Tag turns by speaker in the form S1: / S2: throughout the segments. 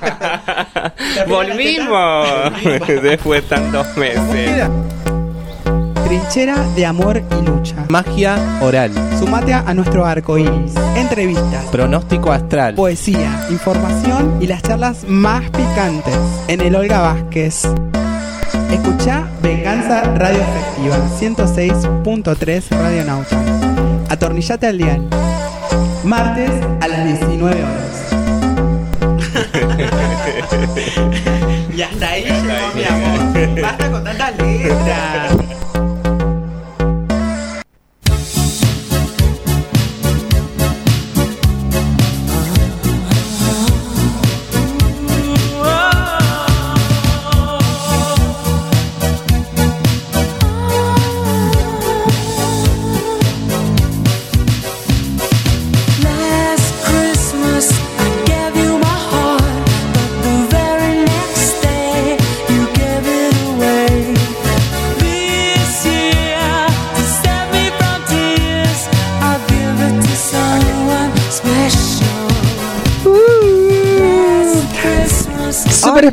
S1: Volvimos. Después de tantos meses.
S2: Trinchera de amor y lucha.
S3: Magia oral.
S2: Sumate a nuestro arco iris. Entrevistas,
S3: Pronóstico astral.
S2: poesía, información y las charlas más picantes en el Olga Vázquez. Escucha Venganza Radio Efectiva 106.3 Radio Nauta. Atornillate al dial. Martes a las 19 horas. Y hasta ahí llegó mi amor. Basta con tantas letras.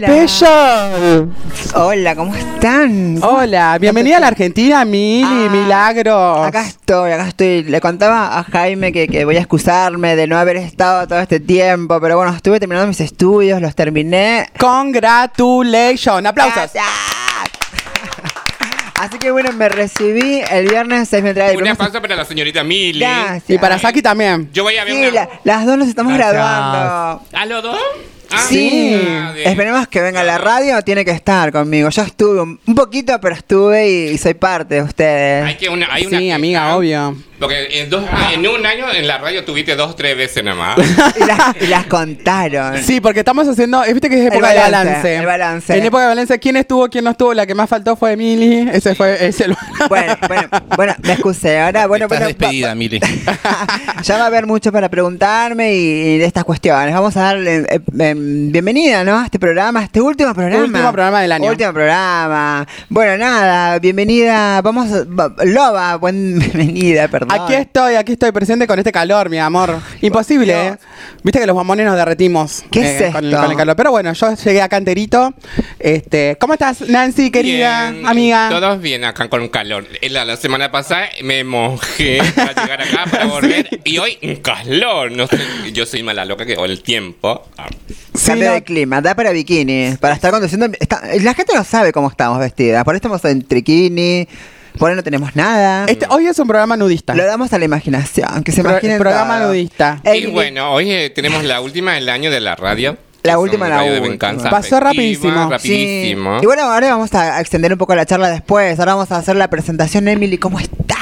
S4: Special.
S5: Hola, ¿cómo están?
S2: Hola, bienvenida a la Argentina, Mili,
S5: Ah,
S2: Milagros.
S5: Acá estoy, acá estoy. Le contaba a Jaime que, que voy a excusarme de no haber estado todo este tiempo, pero bueno, estuve terminando mis estudios, los terminé.
S2: Congratulations. Aplausos.
S5: Gracias. Así que bueno, me recibí el viernes 6 me entrega
S1: Un aplauso para la señorita Mili.
S5: Gracias.
S2: Y para Saki también.
S1: Yo voy a ver
S5: Sí,
S1: una-
S5: la- las dos nos estamos
S3: Gracias.
S5: graduando.
S1: ¿A los dos? Ah,
S5: Sí,
S1: ah,
S5: esperemos que venga a la radio, tiene que estar conmigo. Yo estuve un, un poquito, pero estuve y, y soy parte de ustedes.
S1: Hay que una, hay una
S2: Sí, amiga, obvio.
S1: Porque en, dos, en un año en la radio tuviste dos, tres veces nada más.
S5: Y las, y las contaron.
S2: Sí, porque estamos haciendo, viste que es época
S5: El
S2: de
S5: balance,
S2: balance.
S5: el balance.
S2: En época de balance, ¿quién estuvo, quién no estuvo? La que más faltó fue Emily. Ese fue ese el...
S5: Bueno, bueno, bueno, me excusé. Ahora, bueno,
S3: Estás
S5: bueno,
S3: despedida,
S5: va-
S3: Mili.
S5: ya va a haber mucho para preguntarme y, y de estas cuestiones. Vamos a darle eh, eh, bienvenida, ¿no? A este programa, este último programa.
S2: Último programa del año.
S5: Último programa. Bueno, nada, bienvenida. Vamos, Loba, buen, bienvenida, perdón.
S2: Aquí estoy, aquí estoy presente con este calor, mi amor. Imposible, ¿eh? Viste que los bombones nos derretimos.
S5: ¿Qué
S2: eh,
S5: es
S2: con, el,
S5: esto?
S2: con el calor. Pero bueno, yo llegué acá enterito. Este, ¿Cómo estás, Nancy, querida
S1: Bien,
S2: amiga?
S1: Todos bien acá con calor. La, la semana pasada me mojé para llegar acá, para volver. Y hoy un calor. No sé, yo soy mala loca que o el tiempo. Ah,
S2: Sí,
S5: Cambio
S2: no,
S5: de clima, da para bikini, para estar conduciendo. está- la gente no sabe cómo estamos vestidas. Por ahí estamos en triquini, por ahí no tenemos nada.
S2: este, hoy es un programa nudista.
S5: Lo damos a la imaginación, que se
S2: Pro-
S5: imaginen
S2: programa
S5: todo.
S2: nudista.
S5: El-
S1: Y bueno, hoy eh, tenemos la última del año de la radio.
S5: La última, la
S1: radio de
S5: última.
S1: venganza
S2: Pasó rapidísimo.
S1: Rapidísimo.
S5: Sí. Y bueno, ahora vamos a extender un poco la charla después. Ahora vamos a hacer la presentación. Emily, ¿cómo estás?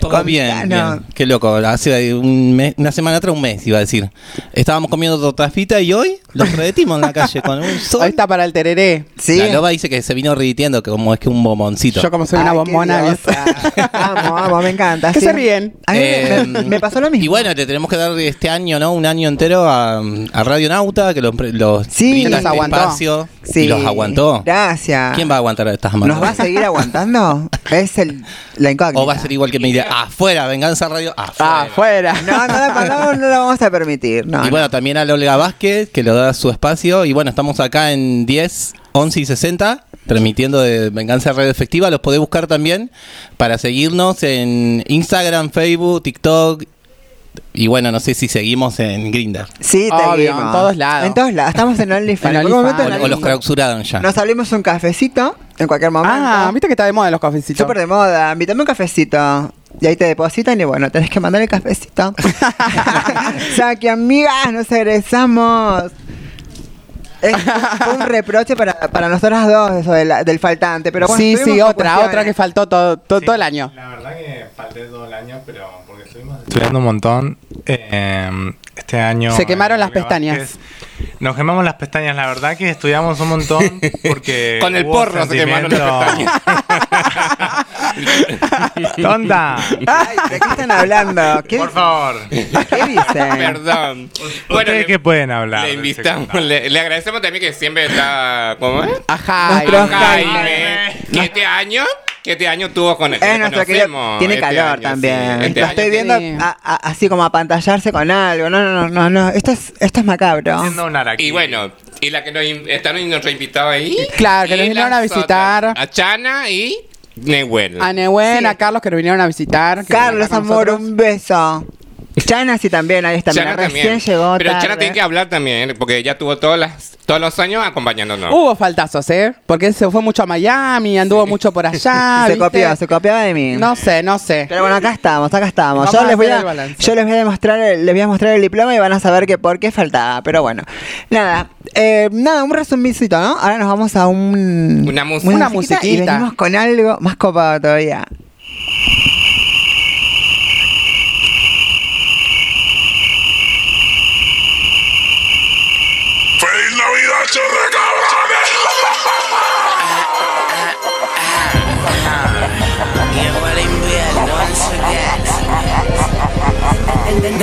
S3: Todo bien,
S5: Contanos.
S3: bien. Qué loco. Hace un mes- una semana atrás, un mes, iba a decir. Estábamos comiendo tortafita y hoy los redetimos en la calle con un sol.
S2: Hoy está para el tereré.
S5: Sí.
S3: La loba dice que se vino riditiendo, que como es que un bomboncito.
S2: Yo como soy una
S5: Ay,
S2: bombona.
S5: Amo, amo, me encanta.
S2: ¿Qué
S5: sí.
S2: se ríen?
S5: A mí me-
S3: Eh,
S5: me, me pasó lo mismo.
S3: Y bueno, te tenemos que dar este año, ¿no? Un año entero a, a Radio Nauta, que los, los
S5: Sí. Los
S2: aguantó.
S3: espacio
S5: Sí.
S3: y los aguantó.
S5: Gracias.
S3: ¿Quién va a aguantar a estas manos?
S5: ¿Nos va a seguir aguantando? Es el, la incógnita.
S3: O va a ser igual que me diga, afuera, venganza radio, afuera.
S2: Afuera.
S5: No, no, no, no, no lo vamos a permitir. No,
S3: y
S5: no.
S3: bueno, también a Olga Vázquez, que lo da su espacio. Y bueno, estamos acá en 10, 11 y 60, transmitiendo de Venganza Radio Efectiva. Los podés buscar también para seguirnos en Instagram, Facebook, TikTok. Y bueno, no sé si seguimos en Grindr.
S5: Sí, te
S2: Obvio,
S5: seguimos.
S2: en todos lados.
S5: En todos lados. Estamos en OnlyFans.
S2: En
S5: En algún momento
S2: OnlyFans.
S5: en
S3: O, o los clausuraron ya.
S5: Nos abrimos un cafecito en cualquier momento.
S2: Ah, viste que está de moda los cafecitos.
S5: Súper de moda. Invítame un cafecito. Y ahí te depositan y bueno, tenés que mandar el cafecito. o sea, que amigas, nos egresamos. Es un reproche para, para nosotras dos eso de la- del faltante. Pero bueno,
S2: sí, sí, otra, otra que faltó todo, todo, todo el año.
S6: La verdad que falté todo el año, pero porque estuvimos estudiando un montón. Eh, este año.
S2: Se quemaron
S6: en
S2: las pestañas.
S6: Vázquez, Nos quemamos las pestañas, la verdad que estudiamos un montón porque.
S1: Con el porro se quemaron las
S6: sentimiento- ¡Tonta!
S5: Ay, ¿de qué están hablando? ¿Qué,
S6: Por favor.
S5: ¿qué dicen?
S1: Perdón.
S6: ¿Ustedes
S1: le-
S6: qué pueden hablar?
S1: Le invitamos, le, le agradecemos también que siempre está. ¿Cómo es?
S2: Ajá.
S5: Nuestro
S1: Jaime. Este que este año tuvo con
S5: Es nuestro querido. Tiene
S1: este
S5: calor
S1: año,
S5: también.
S1: sí. Este
S5: Lo estoy viendo a- a- así como apantallarse con algo. No, no, no, no, no. Esto es, esto es macabro.
S6: Haciendo
S1: Y bueno, Y la que nos in- están reinvitado ahí.
S7: Claro, que nos vinieron a visitar.
S1: otras, A Chana y Nehuel.
S7: A Nehuen,
S5: Sí.
S7: a Carlos que nos vinieron a visitar. que
S5: Carlos,
S7: están acá con
S5: amor,
S7: nosotros.
S5: un beso. Chana sí también, ahí está.
S1: Chana
S5: mira, recién
S1: también.
S5: llegó
S1: Pero
S5: tarde.
S1: Chana tiene que hablar también, porque ella tuvo todas las, todos los años acompañándonos.
S7: Hubo faltazos, ¿eh? Porque él se fue mucho a Miami, anduvo mucho por allá.
S5: se
S7: ¿viste?
S5: copió, se copió de mí.
S7: No sé, no sé.
S5: Pero bueno, acá estamos, acá estamos.
S7: Vamos
S5: Yo les, voy a, yo les voy a demostrar, el- les voy a mostrar el diploma y van a saber que por qué faltaba. Pero bueno, nada, eh, nada, un resumicito, ¿no? Ahora nos vamos a un
S1: Una música.
S7: Una
S5: Y
S7: musiquita.
S5: venimos con algo más copado todavía.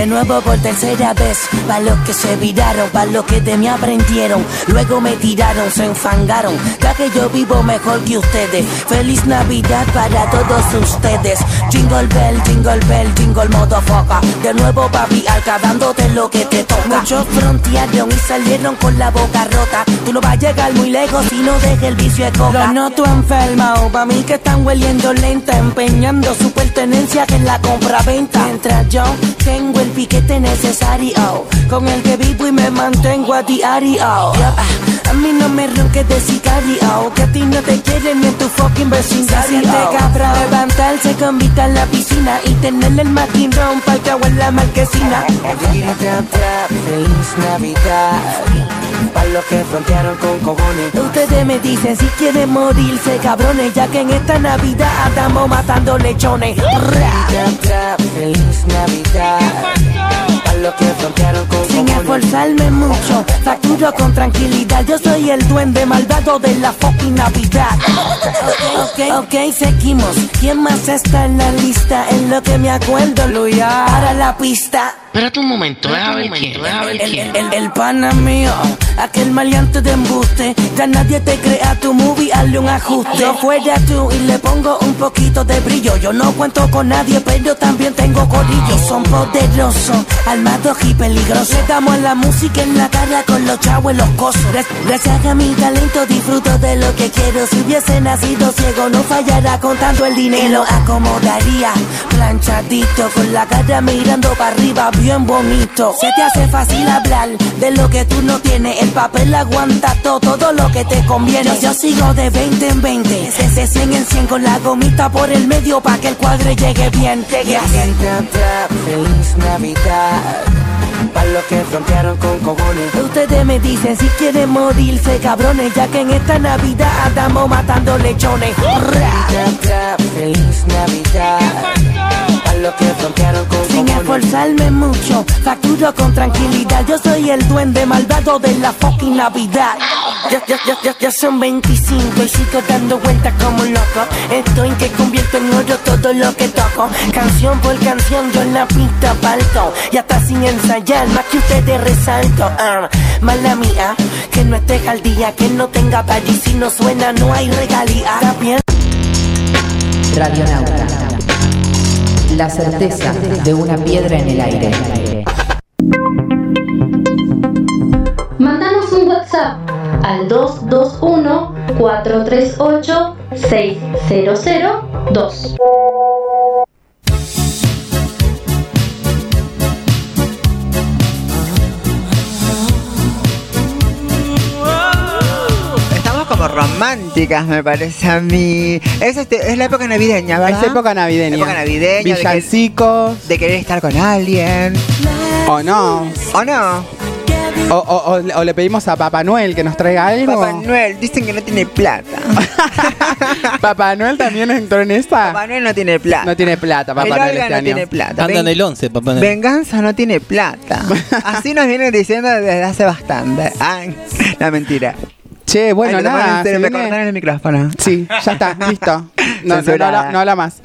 S8: Nuevo por tercera vez, pa' los que se viraron, pa' los que de mí aprendieron, luego me tiraron, se enfangaron, ya que yo vivo mejor que ustedes. Feliz Navidad para todos ustedes. Jingle bell, jingle bell, jingle motherfucker. De nuevo papi dándote lo que te toca. Muchos frontearon y salieron con la boca rota. Tú no vas a llegar muy lejos si no dejes el vicio de coca. Lo noto enfermado, pa' mí que están hueliendo lenta, empeñando su pertenencia en la compra-venta. Mientras yo tengo el piquete necesario, con el que vivo y me mantengo a diario. A mí no me ronques de sicario, que a ti no te quieren ni en tu fucking vecindario. Se cabrón, levantarse con vista en la piscina y tenerle el maquinón pa'l que en la marquesina. Feliz Navidad. Para los que frontearon con cojones. Ustedes me dicen si quieren morirse, cabrones, ya que en esta Navidad andamos matando lechones. Feliz Navidad. Para los que frontearon con Sin esforzarme mucho, facturo con tranquilidad. Yo soy el duende malvado de la fucking Navidad. Ok, ok, ok, seguimos. ¿Quién más está en la lista? En lo que me acuerdo, Luya. Para la pista.
S9: Espérate un momento, déjame ver quién,
S8: El, el, el, el pana mío, aquel maleante de embuste. Ya nadie te crea tu movie, hazle un ajuste. Yo fuera tú y le pongo un poquito de brillo. Yo no cuento con nadie, pero también tengo corillo. Son poderosos, armados y peligrosos. Le damos la música en la cara con los chavos en los cosos. Gra- Gracias a mi talento disfruto de lo que quiero. Si hubiese nacido ciego, no fallará contando el dinero. Y lo acomodaría planchadito, con la cara mirando para arriba, bien bonito. Se te hace fácil hablar de lo que tú no tienes. El papel aguanta todo, todo lo que te conviene. Yo, yo sigo de 20 en 20, de 100 en 100 con la gomita por el medio para que el cuadro llegue bien. Llegue bien. Feliz Navidad. Para los que frontearon con cojones. Ustedes me dicen si quieren morirse, cabrones, ya que en esta Navidad andamos matando lechones. Feliz Navidad. Para los que frontearon con Sin esforzarme mucho, facturo con tranquilidad. Yo soy el duende malvado de la fucking Navidad. Ya, ya, ya, ya, ya son 25 y sigo dando vueltas como un loco. Estoy que convierto en oro todo lo que toco. Canción por canción, yo en la pista falto. Y hasta sin ensayar, más que ustedes resalto. Ah, mala mía, que no esté al día, que no tenga y Si no suena, no hay regalía.
S10: Radionauta. La certeza de una piedra en el aire.
S11: Mandanos un WhatsApp al 221-438-6002.
S5: Estamos como románticas, me parece a mí. Es, este, es la época navideña, ¿verdad?
S7: Es época navideña.
S5: Época navideña. de que-
S7: Villancicos.
S5: De, querer estar con alguien.
S7: O no.
S5: ¿O no?
S7: O, o- o- o le pedimos a Papá Noel que nos traiga algo.
S5: Papá Noel, dicen que no tiene plata.
S7: Papá Noel también entró en esta.
S5: Papá Noel no tiene plata.
S7: No tiene plata, Papá
S5: El
S7: Noel este
S5: no
S7: año.
S5: tiene plata.
S3: Anda en el 11, papá. Noel.
S5: Venganza no tiene plata. Así nos vienen diciendo desde hace bastante. Ay, la mentira.
S7: Che, bueno,
S5: Ay,
S7: nada. se
S5: me cortaron el micrófono.
S7: Sí, ya está, listo. No, no, no, no habla más.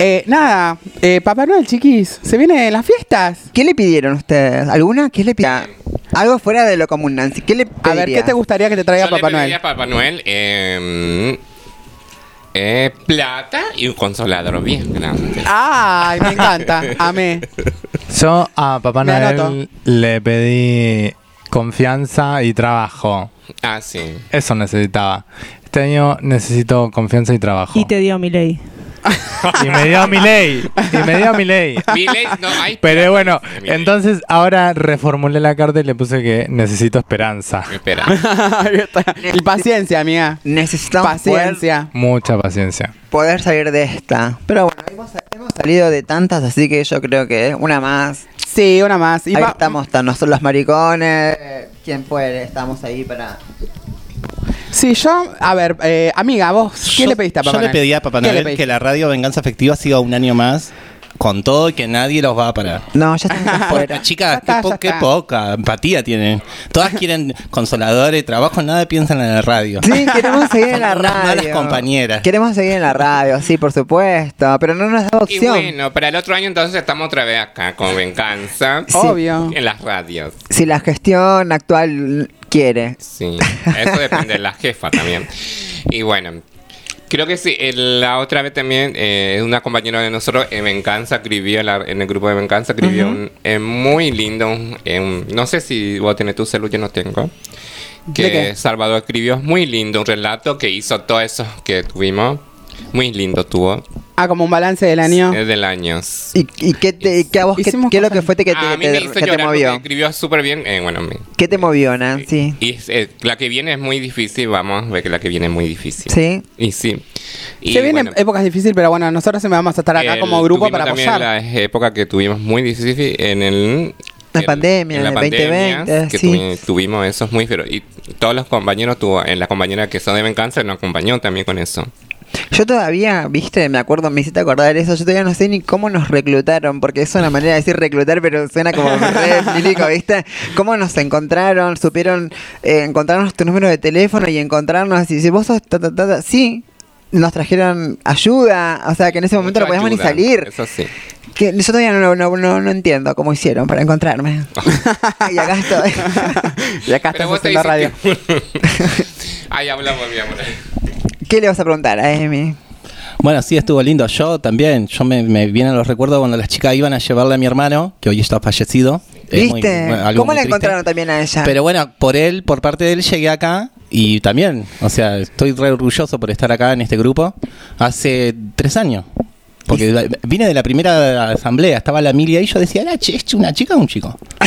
S7: Eh, nada, eh, Papá Noel, chiquis, se vienen las fiestas.
S5: ¿Qué le pidieron ustedes? ¿Alguna? ¿Qué le pidieron? Algo fuera de lo común, Nancy. ¿Qué le
S7: A ver, ¿qué te gustaría que te traiga
S1: Yo le
S7: Papá
S1: pediría
S7: Noel?
S1: a Papá Noel eh, eh, plata y un consolador bien grande.
S7: Ay, me encanta, amé.
S6: Yo a Papá. Noel le pedí confianza y trabajo.
S1: Ah, sí.
S6: Eso necesitaba. Este año necesito confianza y trabajo.
S12: Y te dio mi ley.
S6: Y me dio mi ley. Y me dio mi ley.
S1: No, hay
S6: Pero bueno, entonces ahora reformulé la carta y le puse que necesito esperanza.
S1: Espera.
S2: Ahí está. y paciencia, amiga.
S5: Necesitamos
S2: Paciencia.
S6: Mucha paciencia.
S5: poder salir de esta. Pero bueno, hemos, hemos salido de tantas, así que yo creo que una más.
S2: Sí, una más. Y
S5: ahí
S2: va-
S5: estamos, están nosotros los maricones. Quien puede, estamos ahí para.
S2: Sí, yo, a ver, eh, amiga, vos, ¿qué
S3: Yo-
S2: le pediste a Papá
S3: Yo le pedí a Papá
S2: ¿Qué le
S3: Noel que la radio Venganza Afectiva siga un año más con todo y que nadie los va a parar.
S5: No, ya estamos afuera.
S3: Chicas, qué, po- poca empatía tienen. Todas quieren consoladores, trabajo, nada piensan en la radio.
S5: Sí, queremos seguir en la
S3: unas
S5: radio.
S3: malas compañeras.
S5: Queremos seguir en la radio, sí, por supuesto. Pero no nos da
S1: Y
S5: opción.
S1: bueno, para el otro año entonces estamos otra vez acá con Venganza.
S2: Obvio.
S1: En las radios.
S5: Si la gestión actual quiere.
S1: Sí, eso depende de la jefa también. Y bueno, creo que sí, eh, la otra vez también, eh, una compañera de nosotros, en Venganza, escribió en, la- en el grupo de Venganza, escribió un, eh, muy lindo, un- eh, no sé si vos tenés tu celular, yo no tengo. Que. Salvador escribió muy lindo, un relato que hizo todo eso que tuvimos. Muy lindo tuvo.
S2: Ah, como un balance del año.
S1: Es del año.
S5: ¿Y, y qué, te, y qué a vos, qué,
S2: Hicimos
S5: qué es lo que fue que te,
S1: a mí
S5: te-
S1: me hizo
S5: que te movió?
S1: escribió súper bien. eh, bueno, me-
S5: ¿Qué te movió, Nancy?
S1: y es- eh, la que viene es muy difícil, vamos a ver que la que viene es muy difícil.
S5: Sí.
S1: Y sí. Y
S2: Se vienen
S1: bueno,
S2: épocas difíciles, pero bueno, nosotros siempre vamos a estar acá
S1: el-
S2: como grupo para
S1: también
S2: apoyar.
S1: la época que tuvimos muy difícil en el...
S5: La pandemia,
S1: en la pandemia,
S5: 2020,
S1: que
S5: sí.
S1: tuvi- tuvimos eso muy pero y todos los compañeros tuvo en la compañera que son de Venganza nos acompañó también con eso
S5: Yo todavía, viste, me acuerdo, me hiciste acordar eso, yo todavía no sé ni cómo nos reclutaron, porque es una manera de decir reclutar, pero suena como re milico, viste. ¿Cómo nos encontraron? Supieron eh, encontrarnos tu número de teléfono y encontrarnos, y si vos sos ta, ta, ta, ta, sí, nos trajeron ayuda, o sea que en ese momento no podíamos ni salir.
S1: eso sí
S5: Que yo todavía no, no, no, no entiendo cómo hicieron para encontrarme. y acá estoy.
S2: Y acá haciendo radio.
S1: Ay, hablamos, hablamos.
S5: ¿Qué le vas a preguntar a Emi?
S3: Bueno, sí, estuvo lindo. Yo también, yo me, me vienen los recuerdos cuando las chicas iban a llevarle a mi hermano, que hoy está fallecido. Es muy-
S5: ¿Viste?
S3: bueno, algo
S5: ¿Cómo
S3: muy
S5: la encontraron también a ella?
S3: Pero bueno, por él, por parte de él, llegué acá y también, o sea, estoy re orgulloso por estar acá en este grupo hace tres años. Porque vine de la primera asamblea, estaba la Emilia y yo decía, ¿era ch- es una chica o un chico?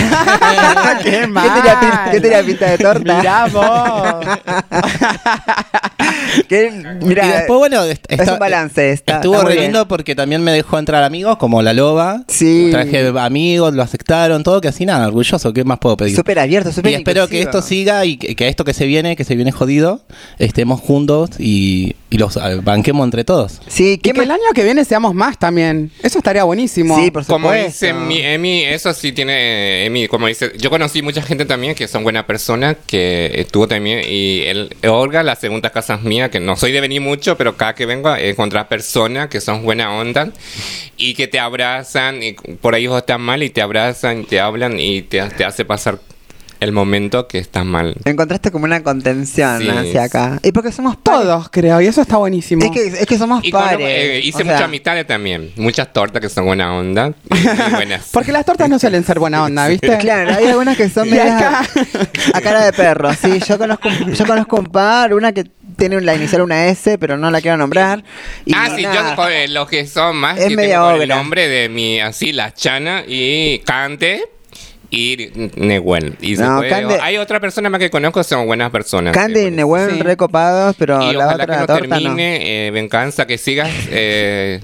S2: ¡Qué
S5: ¿Qué
S2: mal!
S5: tenía, qué tenía pinta de torta?
S2: Mirá vos.
S5: Que, mira,
S3: y después, bueno, est-
S5: es
S3: está-
S5: un balance. Está,
S3: Estuvo
S5: está bien.
S3: lindo porque también me dejó entrar amigos como la loba.
S5: Sí.
S3: Traje amigos, lo aceptaron, todo, que así nada, orgulloso, ¿qué más puedo pedir?
S5: Súper abierto, súper
S3: y espero que esto siga y que, que esto que se viene, que se viene jodido, estemos juntos y, y los eh, banquemos entre todos.
S5: Sí,
S2: Y
S5: ¿qué
S2: que el año que viene seamos más también. Eso estaría buenísimo.
S5: Sí, por
S1: Como
S5: supuesto.
S1: dice mi, Emi, eso sí tiene Emi, como dice, yo conocí mucha gente también que son buenas personas, que estuvo también, y el Olga, la segunda casa es mía, que no soy de venir mucho, pero cada que vengo encontrar personas que son buena onda y que te abrazan, y por ahí vos estás mal y te abrazan, te hablan y te, te hace pasar el momento que estás mal.
S5: Encontraste como una contención
S1: Sí.
S5: hacia acá. Y porque somos pares.
S2: Todos, creo, y eso está buenísimo.
S5: Es que, es que somos
S1: Y con-
S5: pares.
S1: eh, hice
S5: o sea,
S1: muchas amistades también, muchas tortas que son buena onda, y muy buenas.
S2: Porque las tortas no suelen ser buena onda, ¿viste?
S5: Claro, hay algunas que son medias
S2: acá-
S5: a cara de perro. Sí, yo conozco, yo conozco un par, una que tiene la inicial una S, pero no la quiero nombrar. Y
S1: ah, sí,
S5: nada.
S1: yo los que son más
S5: Es
S1: que
S5: media
S1: tengo el nombre de mi, así, la Chana y Cante y Nehuel. Y
S5: No, Cande-
S1: hay otra persona más que conozco, son buenas personas.
S5: Candy y Nehuen
S2: Sí.
S5: recopados, pero
S1: y
S5: la
S1: ojalá
S5: otra
S1: que no
S5: torta no.
S1: termine, eh, venganza, que sigas eh,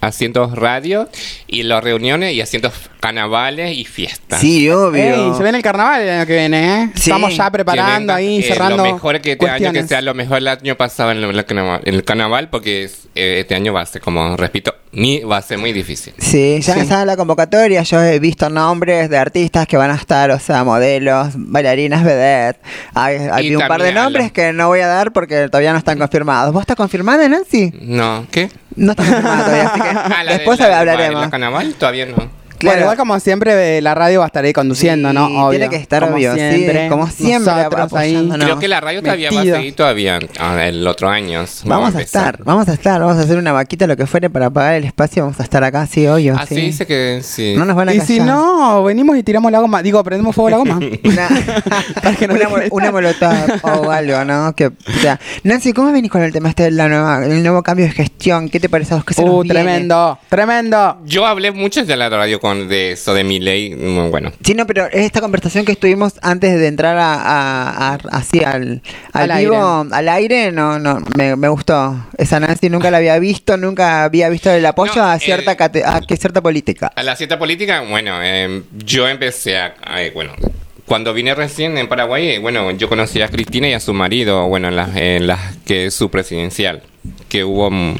S1: haciendo radio y las reuniones y haciendo carnavales y fiestas.
S5: Sí, obvio.
S2: Ey, se viene el carnaval el año que viene, ¿eh?
S5: Sí.
S2: Estamos ya preparando
S1: venga,
S2: ahí,
S1: eh,
S2: cerrando
S1: Lo mejor que este año que sea lo mejor el año pasado en, el carnaval, en el carnaval porque es, eh, este año va a ser, como repito, ni va a ser muy difícil.
S5: Sí, ya
S2: Sí.
S5: está la convocatoria. Yo he visto nombres de artistas que van a estar, o sea, modelos, bailarinas, vedette. Hay, hay un par de nombres
S1: los-
S5: que no voy a dar porque todavía no están confirmados. ¿Vos estás confirmada, Nancy?
S1: No, ¿qué?
S5: No está confirmada todavía, así que
S1: Ah, la de-
S5: después
S1: la
S5: hablaremos.
S1: ¿La carnaval? Todavía no.
S2: Bueno, igual como siempre, eh, la radio va a estar ahí conduciendo, ¿no? Obvio.
S5: tiene que estar
S2: como
S5: obvio, sí,
S2: siempre,
S5: como siempre,
S2: ahí.
S1: Creo que la radio todavía va a
S2: Metido.
S1: seguir todavía ah, el otro año.
S5: Vamos a
S1: empezar.
S5: estar, vamos a estar, vamos a hacer una vaquita, lo que fuere para pagar el espacio, vamos a estar acá, sí, obvio.
S1: Así
S5: sí.
S1: dice que sí.
S5: No nos van a
S2: Y
S5: callar.
S2: si no, venimos y tiramos la goma. Digo, prendemos fuego a la goma. Que no
S5: una, una molotov o algo, ¿no? Que, o sea, Nancy, ¿cómo venís con el tema este de la nueva, el nuevo cambio de gestión? ¿Qué te parece a vos? ¿Qué se nos
S2: Uh,
S5: viene?
S2: tremendo, tremendo.
S1: Yo hablé mucho de la radio con de eso de mi ley. mm, Bueno,
S5: Sí, no, pero esta conversación que estuvimos antes de entrar a, a- a- así al, al,
S2: Al
S5: vivo, al aire, no, no, me, me gustó. Esa Nancy nunca la había visto, nunca había visto el apoyo
S1: No,
S5: a cierta
S1: eh,
S5: cate- a que cierta política.
S1: a la cierta política, bueno, eh, yo empecé a, a- bueno, cuando vine recién en Paraguay, eh, bueno, yo conocí a Cristina y a su marido, bueno, en las en las que es su presidencial, que hubo mm,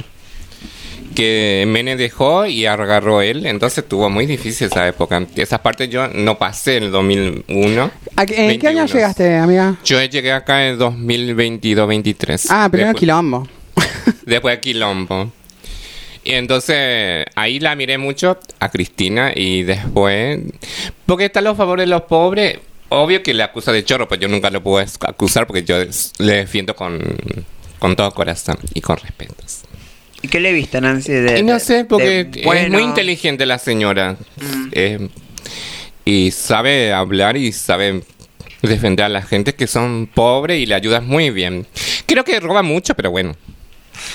S1: que Mene dejó y agarró él, entonces estuvo muy difícil esa época. Esas partes yo no pasé en el 2001.
S2: ¿A qué- ¿En qué año
S1: 21.
S2: llegaste, amiga?
S1: Yo llegué acá en 2022-23.
S2: Ah, primero
S1: Después-
S2: quilombo.
S1: Después de Quilombo. Y entonces ahí la miré mucho a Cristina y después... Porque están los favores de los pobres. Obvio que le acusa de chorro, pues yo nunca lo puedo acusar porque yo le defiendo con, con todo corazón y con respetos.
S5: ¿Y qué le viste, Nancy? De,
S1: Y no
S5: de-
S1: sé, porque
S5: de
S1: es
S5: bueno?
S1: muy inteligente la señora.
S5: Mm.
S1: Eh, y sabe hablar y sabe defender a la gente que son pobres y le ayudas muy bien. Creo que roba mucho, pero bueno.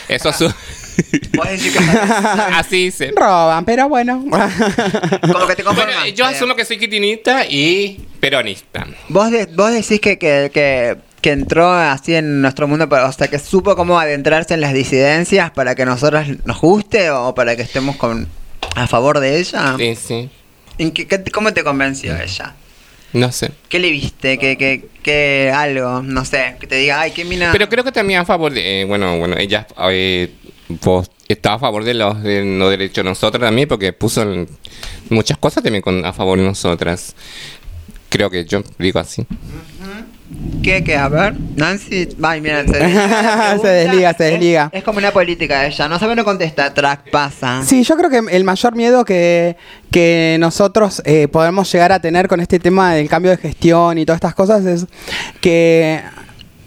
S1: Eso es su...
S5: Decís que
S1: Así se...
S2: Roban, pero bueno.
S5: como que te
S1: Bueno, yo asumo que soy quitinista y peronista.
S5: Vos, de- vos decís que, que, que, que entró así en nuestro mundo, o sea, que supo cómo adentrarse en las disidencias para que a nosotros nos guste o para que estemos con a favor de ella.
S1: Sí, sí.
S5: ¿En qué- qué- ¿Cómo te convenció ella?
S1: No sé.
S5: ¿Qué le viste? ¿Qué, qué, qué algo? No sé, que te diga, ay, qué mina.
S1: Pero creo que también a favor de... eh, bueno, bueno, ella... eh, vos estaba a favor de los, de los derechos de nosotras también porque puso muchas cosas también con, a favor de nosotras. Creo que yo digo así.
S5: ¿Qué, qué? A ver, Nancy. Ay, mira, se,
S2: Se desliga, se desliga.
S5: Es, es como una política ella. No sabe, no contesta. Track pasa.
S2: Sí, yo creo que el mayor miedo que, que nosotros eh, podemos llegar a tener con este tema del cambio de gestión y todas estas cosas es que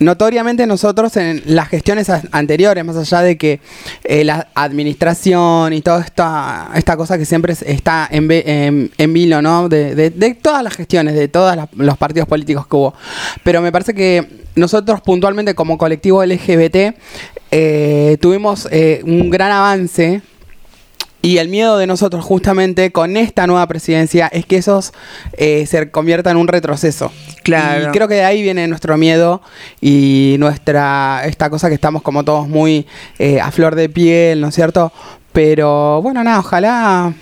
S2: notoriamente nosotros en las gestiones anteriores, más allá de que eh, la administración y toda esta, esta cosa que siempre es- está en, en, vilo, ¿no? De, de- de todas las gestiones, de todos los partidos políticos que hubo. Pero me parece que nosotros puntualmente como colectivo LGBT eh, tuvimos eh, un gran avance y el miedo de nosotros justamente con esta nueva presidencia es que esos eh, se conviertan en un retroceso.
S5: Claro.
S2: Y creo que de ahí viene nuestro miedo y nuestra esta cosa que estamos como todos muy eh, a flor de piel, ¿no es cierto? Pero bueno, nada, ojalá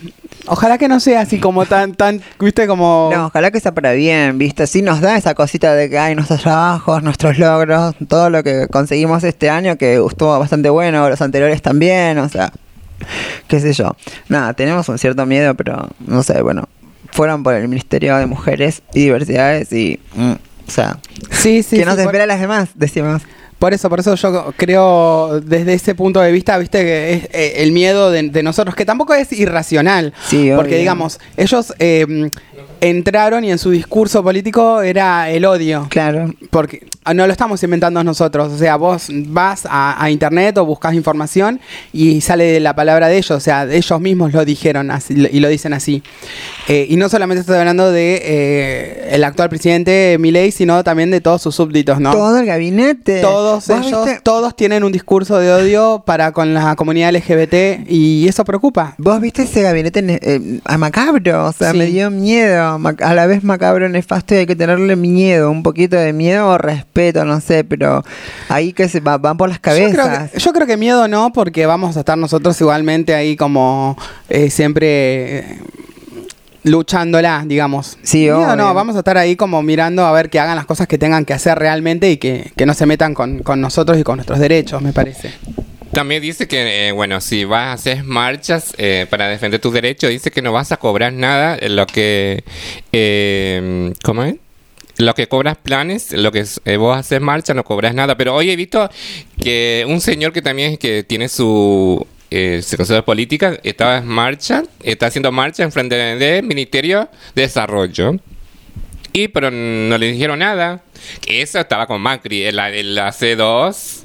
S2: ojalá que no sea así como tan tan, viste como
S5: No, ojalá que sea para bien, ¿viste? Sí nos da esa cosita de que hay nuestros trabajos, nuestros logros, todo lo que conseguimos este año, que estuvo bastante bueno, los anteriores también, o sea, qué sé yo. Nada, tenemos un cierto miedo, pero no sé, bueno, fueron por el Ministerio de Mujeres y Diversidades y, mm, o sea,
S2: Sí, sí,
S5: que nos
S2: sí, por-
S5: espera a las demás, decimos.
S2: Por eso, por eso yo creo desde ese punto de vista, viste, que es eh, el miedo de, de nosotros, que tampoco es irracional.
S5: Sí,
S2: porque
S5: obvio.
S2: digamos, ellos eh, entraron y en su discurso político era el odio.
S5: Claro.
S2: Porque no lo estamos inventando nosotros. O sea, vos vas a, a internet o buscas información y sale la palabra de ellos. O sea, ellos mismos lo dijeron así, y lo dicen así. Eh, y no solamente estoy hablando de eh, el actual presidente Milei, sino también de todos sus súbditos, ¿no?
S5: Todo el gabinete.
S2: Todos
S5: ¿Vos
S2: ellos,
S5: viste-
S2: todos tienen un discurso de odio para con la comunidad LGBT y eso preocupa.
S5: Vos viste ese gabinete ne- eh, a macabro, o sea,
S2: Sí.
S5: me dio miedo, a la vez macabro, nefasto y hay que tenerle miedo, un poquito de miedo o respeto, no sé, pero ahí que se va- van por las
S2: Yo creo,
S5: cabezas.
S2: que, yo creo que miedo no, porque vamos a estar nosotros igualmente ahí como eh, siempre eh, luchándola, digamos.
S5: Sí, obvio.
S2: no, vamos a estar ahí como mirando a ver que hagan las cosas que tengan que hacer realmente y que, que no se metan con, con nosotros y con nuestros derechos, me parece.
S1: También dice que, eh, bueno, si vas a hacer marchas eh, para defender tus derechos, dice que no vas a cobrar nada, eh, lo que... Eh, ¿Cómo es? Lo que cobras planes, lo que eh, vos haces marcha no cobras nada. Pero hoy he visto que un señor que también que tiene su eh, Consejo de Política estaba en marcha, está haciendo marcha en frente del Ministerio de Desarrollo. Y pero no le dijeron nada. Que Eso estaba con Macri, en la, en la C2,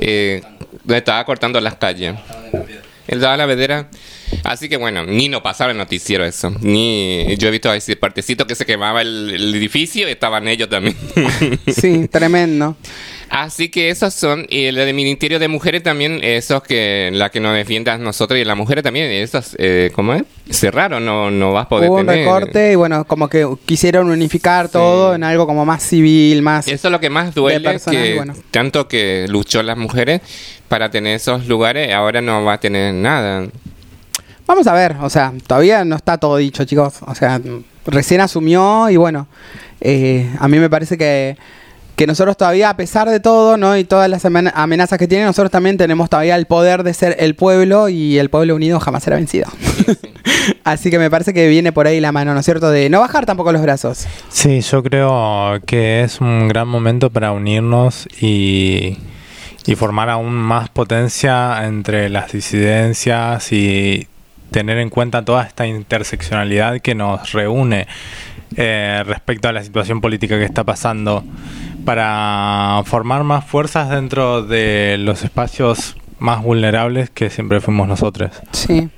S1: eh, le estaba cortando las calles. Él daba la vedera. Así que bueno, ni no pasaba el noticiero eso. Ni yo he visto ese partecito que se quemaba el, el edificio y estaban ellos también.
S2: Sí, tremendo.
S1: Así que esos son, y el del Ministerio de Mujeres también, esos que la que nos defiendan nosotros y las mujeres también, esos, eh, ¿cómo es? Cerraron, no, no vas a poder
S2: Hubo un
S1: tener.
S2: recorte y bueno, como que quisieron unificar todo en algo como más civil, más...
S1: Eso es lo que más duele, que
S2: bueno.
S1: tanto que luchó las mujeres para tener esos lugares, ahora no va a tener nada.
S2: Vamos a ver, o sea, todavía no está todo dicho, chicos. O sea, recién asumió y bueno, eh, a mí me parece que, que nosotros todavía, a pesar de todo, ¿no? Y todas las amen- amenazas que tiene, nosotros también tenemos todavía el poder de ser el pueblo y el pueblo unido jamás será vencido. Así que me parece que viene por ahí la mano, ¿no es cierto? De no bajar tampoco los brazos.
S6: Sí, yo creo que es un gran momento para unirnos y, y formar aún más potencia entre las disidencias y tener en cuenta toda esta interseccionalidad que nos reúne eh, respecto a la situación política que está pasando para formar más fuerzas dentro de los espacios más vulnerables que siempre fuimos nosotros.
S2: Sí,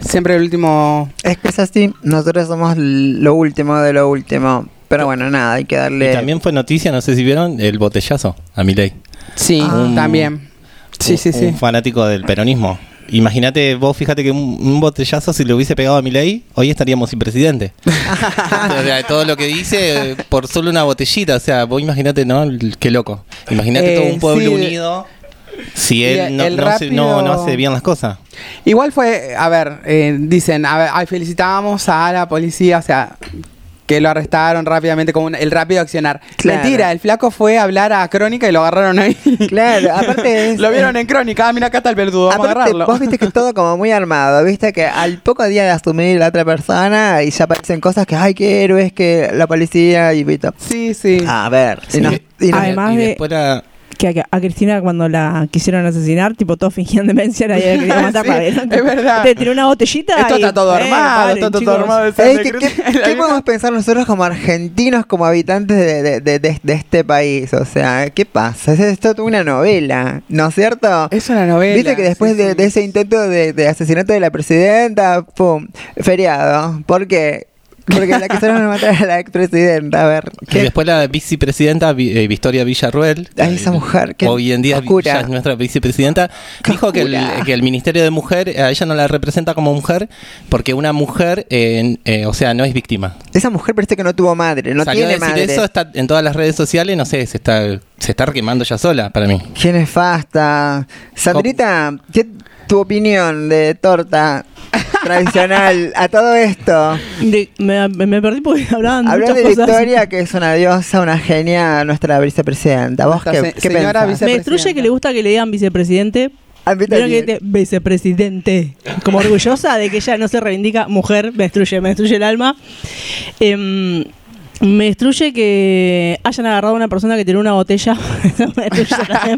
S2: siempre el último...
S5: Es que es así, nosotros somos lo último de lo último. Pero bueno, nada, hay que
S3: Y
S5: darle...
S3: también fue noticia, no sé si vieron, el botellazo a Milei.
S2: Sí,
S3: Un-
S2: también. Sí, sí, sí.
S3: Un fanático del peronismo. Imagínate, vos fíjate que un, un botellazo si le hubiese pegado a Milei, hoy estaríamos sin presidente. O sea, todo lo que dice eh, por solo una botellita, o sea, vos imagínate, ¿no? Qué loco. Imagínate
S2: Eh,
S3: todo un pueblo
S2: sí,
S3: unido si él no, no no hace bien las cosas.
S2: Igual fue, a ver, eh, dicen, a ver, ay, felicitábamos a la policía, o sea, que lo arrestaron rápidamente con un- el rápido accionar.
S5: Claro.
S2: Mentira, el flaco fue a hablar a Crónica y lo agarraron ahí.
S5: Claro, aparte es-
S2: lo vieron en Crónica, ah, mira acá está el pelotudo, vamos a
S5: Aparte,
S2: agarrarlo.
S5: vos viste que es todo como muy armado, viste que al poco día de asumir la otra persona y ya aparecen cosas que, ay, qué héroes, que la policía y vito.
S2: Sí, sí.
S5: A ver, y nos- y nos-
S12: Además
S3: y
S12: de-
S3: después era-
S12: Que a, a Cristina cuando la quisieron asesinar, tipo todos fingían demencia, nadie había querido matarla.
S2: Sí,
S12: ¿vieron?
S2: es verdad.
S12: Te tiró una botellita
S2: Esto
S12: y,
S2: está todo
S12: eh,
S2: armado, está todo
S12: chicos.
S2: armado. de
S5: Ey, ¿qué, qué- podemos pensar nosotros como argentinos, como habitantes de, de- de- de- de este país? O sea, ¿qué pasa? Es esto toda una novela, ¿no es cierto?
S2: Es una novela.
S5: Viste que después
S2: sí,
S5: de,
S2: sí.
S5: de ese intento de, de asesinato de la presidenta, pum, feriado. ¿Por qué? Porque la quisieron matar a la expresidenta. A ver,
S3: y después la vicepresidenta Vi- eh, Victoria Villarruel,
S5: Ay, esa mujer, qué
S3: hoy en día
S5: oscura.
S3: es nuestra vicepresidenta, dijo que el, que el Ministerio de Mujer a ella no la representa como mujer porque una mujer, eh, eh, o sea, no es víctima.
S5: Esa mujer parece que no tuvo madre, no
S3: Salió a
S5: tiene
S3: decir
S5: madre.
S3: eso, está en todas las redes sociales, no sé, se está, se está quemando ya sola para mí.
S5: Qué nefasta. Sandrita, ¿qué tu opinión de torta tradicional a todo esto?
S12: De- me, me perdí porque hablaban
S5: Hablar
S12: muchas
S5: de
S12: cosas.
S5: Victoria, que es una diosa, una genia, nuestra vicepresidenta. ¿Vos qué,
S2: se-
S5: qué pensás?
S12: Me destruye que le gusta que le digan vicepresidente.
S5: A mí
S12: Vieron que
S5: también.
S12: te- vicepresidente. Como orgullosa de que ella no se reivindica mujer, me destruye, me destruye el alma. Em, me destruye que hayan agarrado a una persona que tiene una botella. Me destruye también.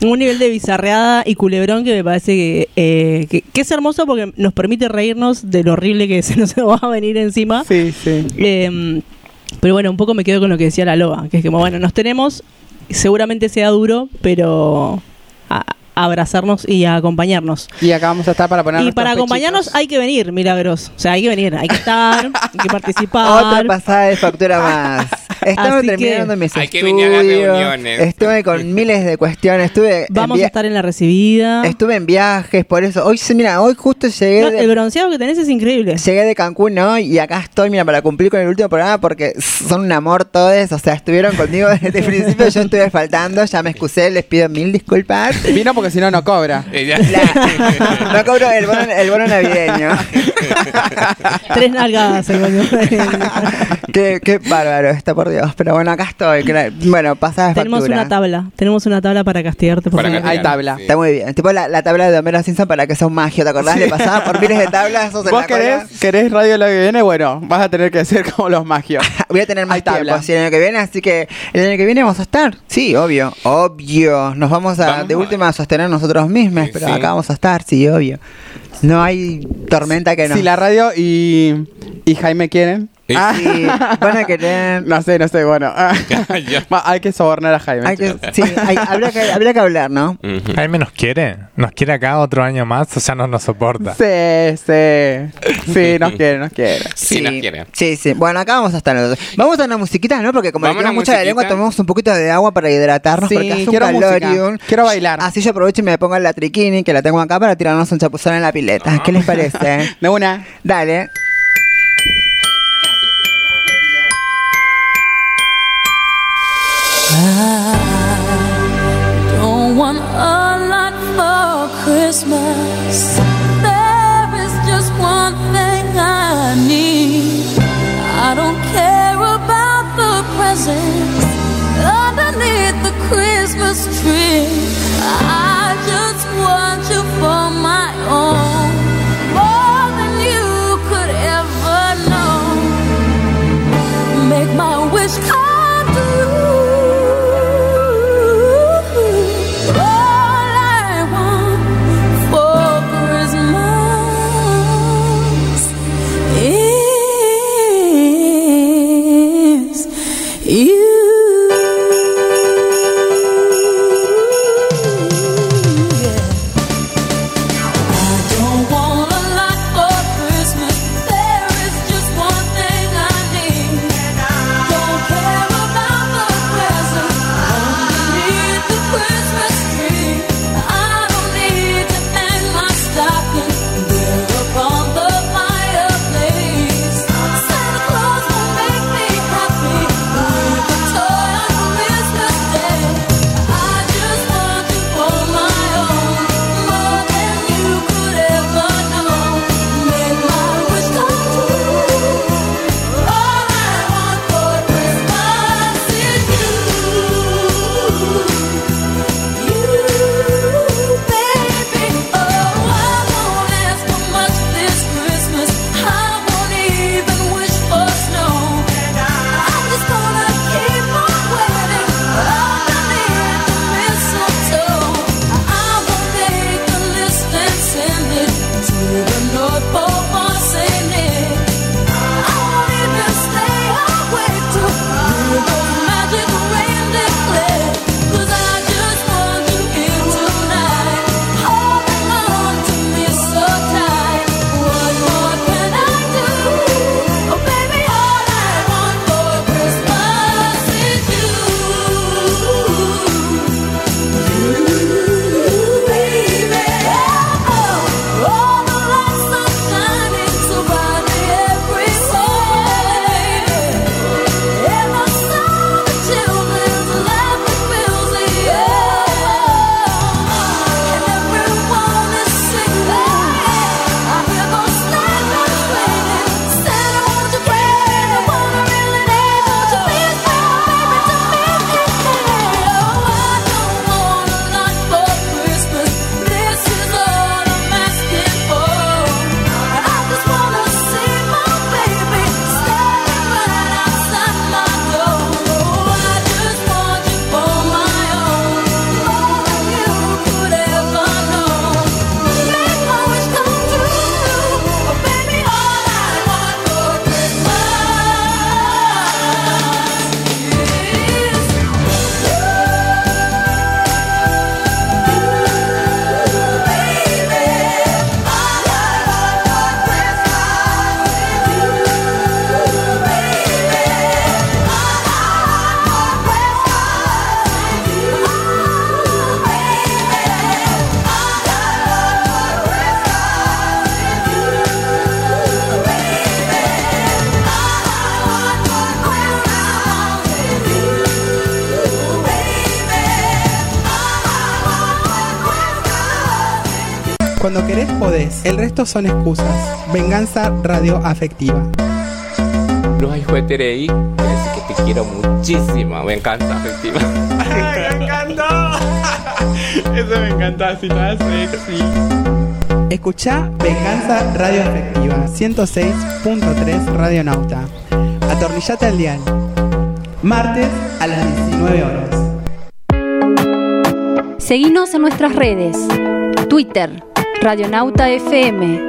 S12: Como un nivel de bizarreada y culebrón que me parece que, eh, que, que es hermoso porque nos permite reírnos de lo horrible que se nos va a venir encima.
S2: Sí, sí.
S12: Eh, pero bueno, un poco me quedo con lo que decía la loba, que es como, bueno, nos tenemos, seguramente sea duro, pero a abrazarnos y a acompañarnos.
S2: Y acá vamos a estar para poner
S12: Y para acompañarnos
S2: pechitos.
S12: hay que venir, milagros. O sea, hay que venir, hay que estar, hay que participar.
S5: Otra pasada de factura más.
S12: Que-
S5: terminando mis
S1: Hay que venir a las
S5: estudios.
S1: reuniones.
S5: Estuve con miles de cuestiones. Estuve
S12: Vamos a estar en la recibida.
S5: Estuve en viajes, por eso. Hoy, mira, hoy justo llegué
S12: No,
S5: de,
S12: el bronceado que tenés es increíble.
S5: Llegué de Cancún hoy y acá estoy, mira, para cumplir con el último programa porque son un amor todos, o sea, estuvieron conmigo desde el principio, yo estuve faltando, ya me excusé, les pido mil disculpas.
S2: Vino porque si no, no cobra.
S5: La- no cobro el bono, el bono navideño.
S12: Tres nalgadas. el baño.
S5: qué, qué bárbaro está, por Dios. Dios. Pero bueno, acá estoy. Bueno, pasa de
S12: Tenemos
S5: factura.
S12: una tabla. Tenemos una tabla para castigarte. Por
S1: Para
S2: Hay tabla.
S1: sí.
S5: Está muy bien. Tipo la, la tabla de Homero Simpson para que sea un magio. ¿Te acordás? Le pasaba por miles de tablas. esos en
S2: ¿Vos
S5: la cola.
S2: querés, querés radio el año que viene? Bueno, vas a tener que ser como los magios.
S5: Voy a tener más
S2: Hay tabla.
S5: tiempo así el año que viene, así que el año que viene vamos a estar. Sí, obvio, obvio. Nos vamos a
S1: Vamos
S5: de
S1: a-
S5: última a sostener nosotros mismos,
S1: Sí,
S5: pero
S1: sí.
S5: acá vamos a estar, sí, obvio. No hay tormenta que nos...
S2: Si la radio y, y Jaime quieren.
S1: Sí.
S2: Ah,
S5: Sí, van a querer...
S2: no sé, no sé, bueno. ah. Hay que sobornar a Jaime.
S5: Hay que, sí, hay- habría, que, habría que hablar, ¿no?
S1: Ujú.
S6: Jaime nos quiere. Nos quiere acá otro año más. O sea, no nos soporta.
S2: Sí, sí. Sí, nos quiere, nos quiere.
S1: Sí, nos quiere.
S5: Sí, sí. Bueno, acá vamos a estar nosotros. Vamos a una musiquita, ¿no? Porque como le
S1: una
S5: mucha de lengua, tomemos un poquito de agua para hidratarnos.
S2: Sí,
S5: porque hace un
S2: quiero música.
S5: calorium.
S2: Quiero bailar.
S5: Así yo aprovecho y me pongo la triquini, que la tengo acá, para tirarnos un chapuzón en la pileta. ¿Qué les parece?
S2: De una.
S5: Dale.
S13: I don't want a lot for Christmas. There is just one thing I need. I don't care about the presents underneath the Christmas tree. I just want you for my own, more than you could ever know make my wish come true.
S7: El resto son excusas. Venganza radioafectiva.
S1: Los hijos de Terei, parece que te quiero muchísimo. Me encanta afectiva.
S6: ¡Ay, me encantó! Eso me encantó, así toda sexy.
S7: Escucha Venganza Radio Efectiva 106.3 Radio Nauta. Atornillate al dial. Martes a las 19 horas.
S14: Seguinos en nuestras redes. Twitter, Radionauta FM.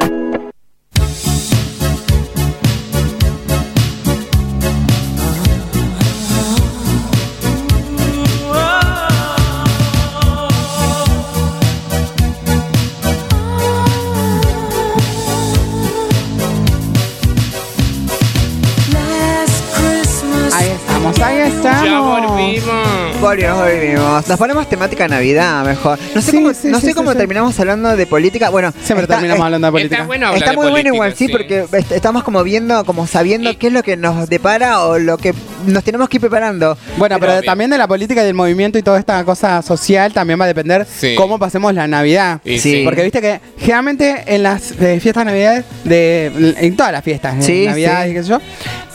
S2: Ahí estamos, ahí estamos.
S1: Ya volvimos.
S5: Volvimos, volvimos. Nos ponemos temática Navidad mejor. No sé
S2: Sí,
S5: cómo,
S2: sí,
S5: no
S2: sí,
S5: sé
S2: sí,
S5: cómo
S2: sí.
S5: terminamos hablando de política. Bueno,
S2: Siempre terminamos hablando de política.
S1: Está bueno hablar
S5: Está
S1: de
S5: muy bueno igual, sí, porque est- estamos como viendo, como sabiendo qué es lo que nos depara o lo que nos tenemos que ir preparando.
S2: Bueno, pero,
S1: Pero-
S2: también de la política y del movimiento y toda esta cosa social también va a depender
S1: Sí.
S2: cómo pasemos la Navidad.
S5: Sí.
S1: sí.
S2: Porque viste que generalmente en las eh, fiestas navidades, de, en todas las fiestas de
S5: Sí,
S2: Navidad
S5: sí.
S2: y qué sé yo,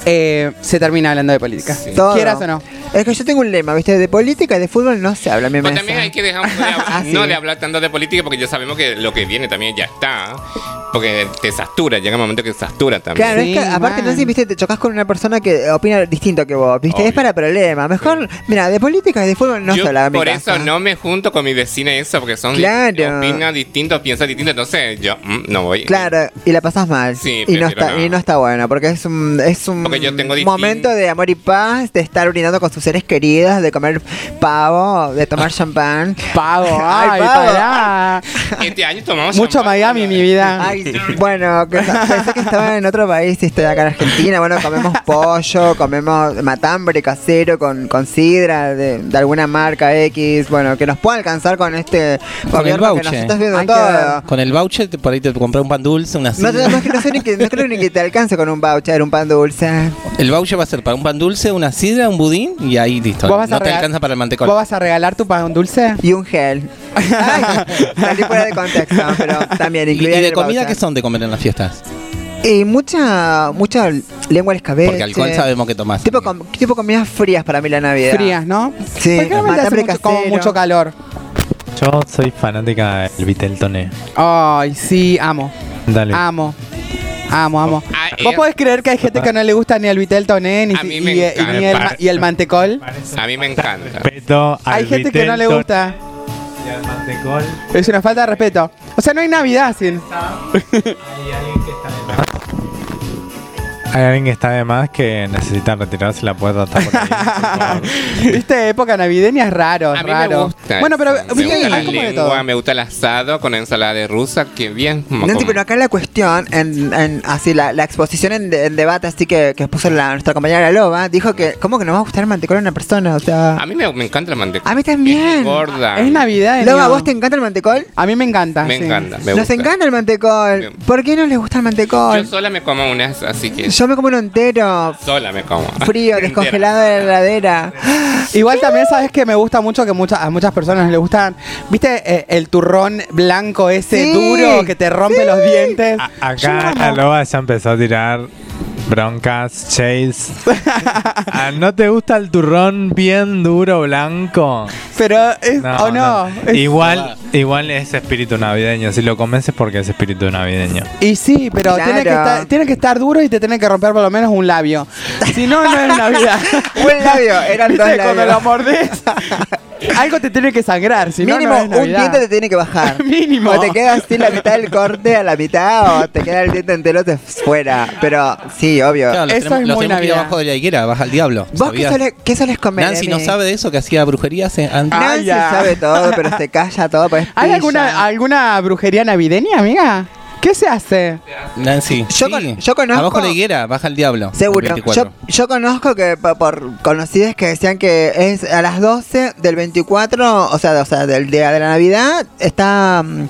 S2: eh, se termina hablando de política. Quieras o no.
S5: Es que yo tengo un lema, ¿viste? De política y de fútbol no se habla mi
S1: Pues
S5: mesa.
S1: también hay que dejar de hablar-
S5: Ah, sí.
S1: no de hablar tanto de política porque ya sabemos que lo que viene también ya está. Porque te satura, llega un momento que satura también.
S5: Claro,
S2: Sí,
S5: es que aparte
S2: man.
S5: no sé, viste, te chocas con una persona que opina distinto que vos, viste,
S1: Obvio.
S5: es para problemas. Mejor, mira, de política y de fútbol no
S1: Yo
S5: se habla
S1: por
S5: casa.
S1: eso no me junto con mi vecina eso, porque son
S5: Claro.
S1: opinan distintos, piensan distinto, entonces yo mm, no voy.
S5: Claro, y la pasas mal.
S1: Sí,
S5: y no está,
S1: no.
S5: y no está bueno, porque es un, es un
S1: Porque yo tengo distin-
S5: momento de amor y paz, de estar brindando con sus seres queridos, de comer pavo, de tomar champán.
S2: Pago,
S5: Ay,
S2: ay,
S5: pavo.
S2: pará.
S1: Este año tomamos
S2: Mucho
S1: champán.
S2: Miami, mi vida.
S5: Ay, bueno, que, pensé que estaba en otro país y estoy acá en Argentina. Bueno, comemos pollo, comemos matambre casero con, con sidra de, de alguna marca X. Bueno, que nos pueda alcanzar con este
S3: Con el
S5: gobierno que nos
S3: voucher.
S5: estás viendo todo.
S3: Con el voucher te- por ahí te compré un pan dulce, una
S5: No,
S3: sidra.
S5: no, no, no sé ni que- no creo ni que te alcance con un voucher, un pan dulce.
S3: El voucher va a ser para un pan dulce, una sidra, un budín y ahí listo.
S2: ¿Vos vas
S3: no
S2: a
S3: te para el mantecol.
S2: ¿Vos vas a regalar tu pan dulce?
S5: Y un gel. Ay, salí fuera de contexto, pero también
S3: ¿Y, de comida qué son de comer en las fiestas?
S5: Y mucha, mucha lengua al escabeche.
S3: Porque alcohol sabemos que tomás.
S5: Tipo, com- tipo comidas frías para mí la Navidad.
S2: Frías, ¿no?
S5: Sí,
S2: Porque realmente hace mucho, como mucho calor.
S6: Yo soy fanática del Vitel Toné.
S2: Ay, sí, amo.
S6: Dale.
S2: Amo. Amo, amo.
S1: Ah,
S2: ¿Vos
S1: eh.
S2: podés creer que hay gente que no le gusta ni el Vitel Toné ni,
S1: A
S2: si-
S1: mí
S2: y,
S1: me
S2: y-
S1: encanta.
S2: ni el, ma- y el mantecol?
S1: A mí me encanta.
S6: Respeto al
S2: Hay gente que no le gusta.
S6: Y al mantecol.
S2: Es una falta de respeto. O sea, no hay Navidad sin.
S6: Hay alguien que está de más que necesita retirarse la puerta está por ahí.
S2: Viste, época navideña es raro, es
S1: A mí
S2: raro.
S1: me gusta.
S2: Bueno, pero
S1: me
S2: viste,
S1: gusta la
S2: hay como de
S1: lengua,
S2: todo.
S1: me gusta el asado con ensalada de rusa, que bien.
S5: No, sí,
S1: como-
S5: pero acá la cuestión, en, en- así la, la exposición en, de- en debate, así que, que puso la, nuestra compañera Loba, dijo que, ¿cómo que no va a gustar el mantecol a una persona? O sea,
S1: A mí me, me encanta el mantecol.
S5: a mí también.
S1: Gorda.
S2: Es Navidad.
S5: Loba,
S2: niño.
S5: ¿vos te encanta el mantecol?
S2: A mí me encanta.
S1: Me
S2: sí.
S1: encanta. Me
S5: Nos
S1: gusta.
S5: encanta el mantecol.
S1: Bien.
S5: ¿Por qué no les gusta el
S1: Yo
S5: mantecol?
S1: sola me como unas, así que.
S5: Yo me como uno entero,
S1: Sola me como.
S5: frío, descongelado de la heladera.
S2: Igual también sabes que me gusta mucho que muchas a muchas personas les gustan, ¿viste eh, el turrón blanco ese
S5: Sí,
S2: duro que te rompe los dientes?
S6: A-
S2: Yo
S6: acá loba ya empezó a tirar broncas, chase. Ah, ¿No te gusta el turrón bien duro blanco?
S2: Pero es o no, es-
S6: Igual, igual es espíritu navideño. Si lo comes es porque es espíritu navideño.
S2: y sí, pero
S5: Claro.
S2: tiene que estar tiene que estar duro y te tiene que romper por lo menos un labio. Si no no es Navidad.
S5: Un labio, eran dos
S2: ¿Viste? Cuando
S5: labios.
S2: lo mordés, algo te tiene que sangrar, si no,
S5: Mínimo
S2: no es
S5: un
S2: Navidad.
S5: diente te tiene que bajar.
S2: Mínimo.
S5: O te queda así la mitad del corte a la mitad o te queda el diente entero de fuera. Pero sí, obvio.
S3: Claro,
S2: Eso
S3: tenemos,
S2: es muy
S3: tenemos que ir
S2: Navidad.
S3: abajo de la higuera, baja el diablo.
S5: ¿Vos qué
S3: ¿sabías?
S5: solés, qué solés comer?
S3: Nancy no
S5: Emi?
S3: sabe de eso, que hacía brujerías en- antes.
S2: Ah,
S5: Nancy
S2: ya.
S5: sabe todo, pero se calla todo. Pues
S2: ¿Hay
S5: pilla.
S2: alguna alguna brujería navideña, amiga? ¿Qué se hace?
S3: Nancy.
S5: Yo
S3: sí.
S5: con- yo conozco-
S3: Abajo la higuera, baja el diablo.
S5: Seguro.
S3: El 24.
S5: Yo, yo conozco que po- por conocidas que decían que es a las 12 del 24, o sea, o sea del día de la Navidad, está mm,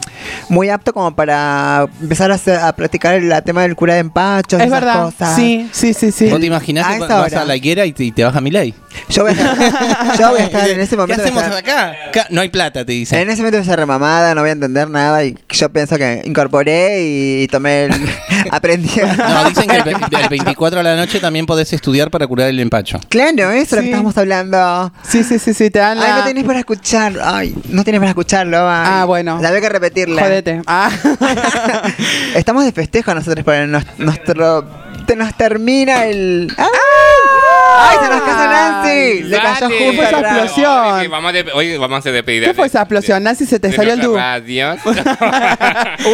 S5: muy apto como para empezar a, hacer- a practicar el tema del cura de empachos.
S2: Es
S5: esas
S2: verdad.
S5: cosas.
S2: Sí, sí, sí, sí.
S3: ¿Vos te imaginás
S5: A
S3: que vas
S5: hora.
S3: a la higuera y te, y te baja mi ley?
S5: Yo voy a estar, yo voy a estar en ese momento.
S3: ¿Qué hacemos
S5: estar-
S3: acá? Acá No hay plata, te dicen.
S5: En ese momento voy a ser remamada, no voy a entender nada y yo pienso que incorporé y tomé el... aprendí.
S3: No, dicen que el, ve- el 24 de la noche también podés estudiar para curar el empacho.
S5: Claro, eso es lo que
S2: Sí.
S5: estábamos hablando.
S2: Sí, sí, sí, sí, te dan
S5: Ay,
S2: la...
S5: no tenés para escuchar. Ay, no tienes para escucharlo. ay.
S2: Ah, bueno.
S5: La vez que repetirla.
S2: Jodete. Ah.
S5: Estamos de festejo nosotros por el nos- nuestro. Te nos termina el. ¡Ah! ¡Ay, se nos casó Nancy! Le cayó
S1: Dale.
S5: justo
S2: fue esa explosión?
S1: Hoy vamos, de- vamos a hacer despedida.
S2: ¿Qué fue esa explosión? Nancy, se te salió el dúo.
S1: radio.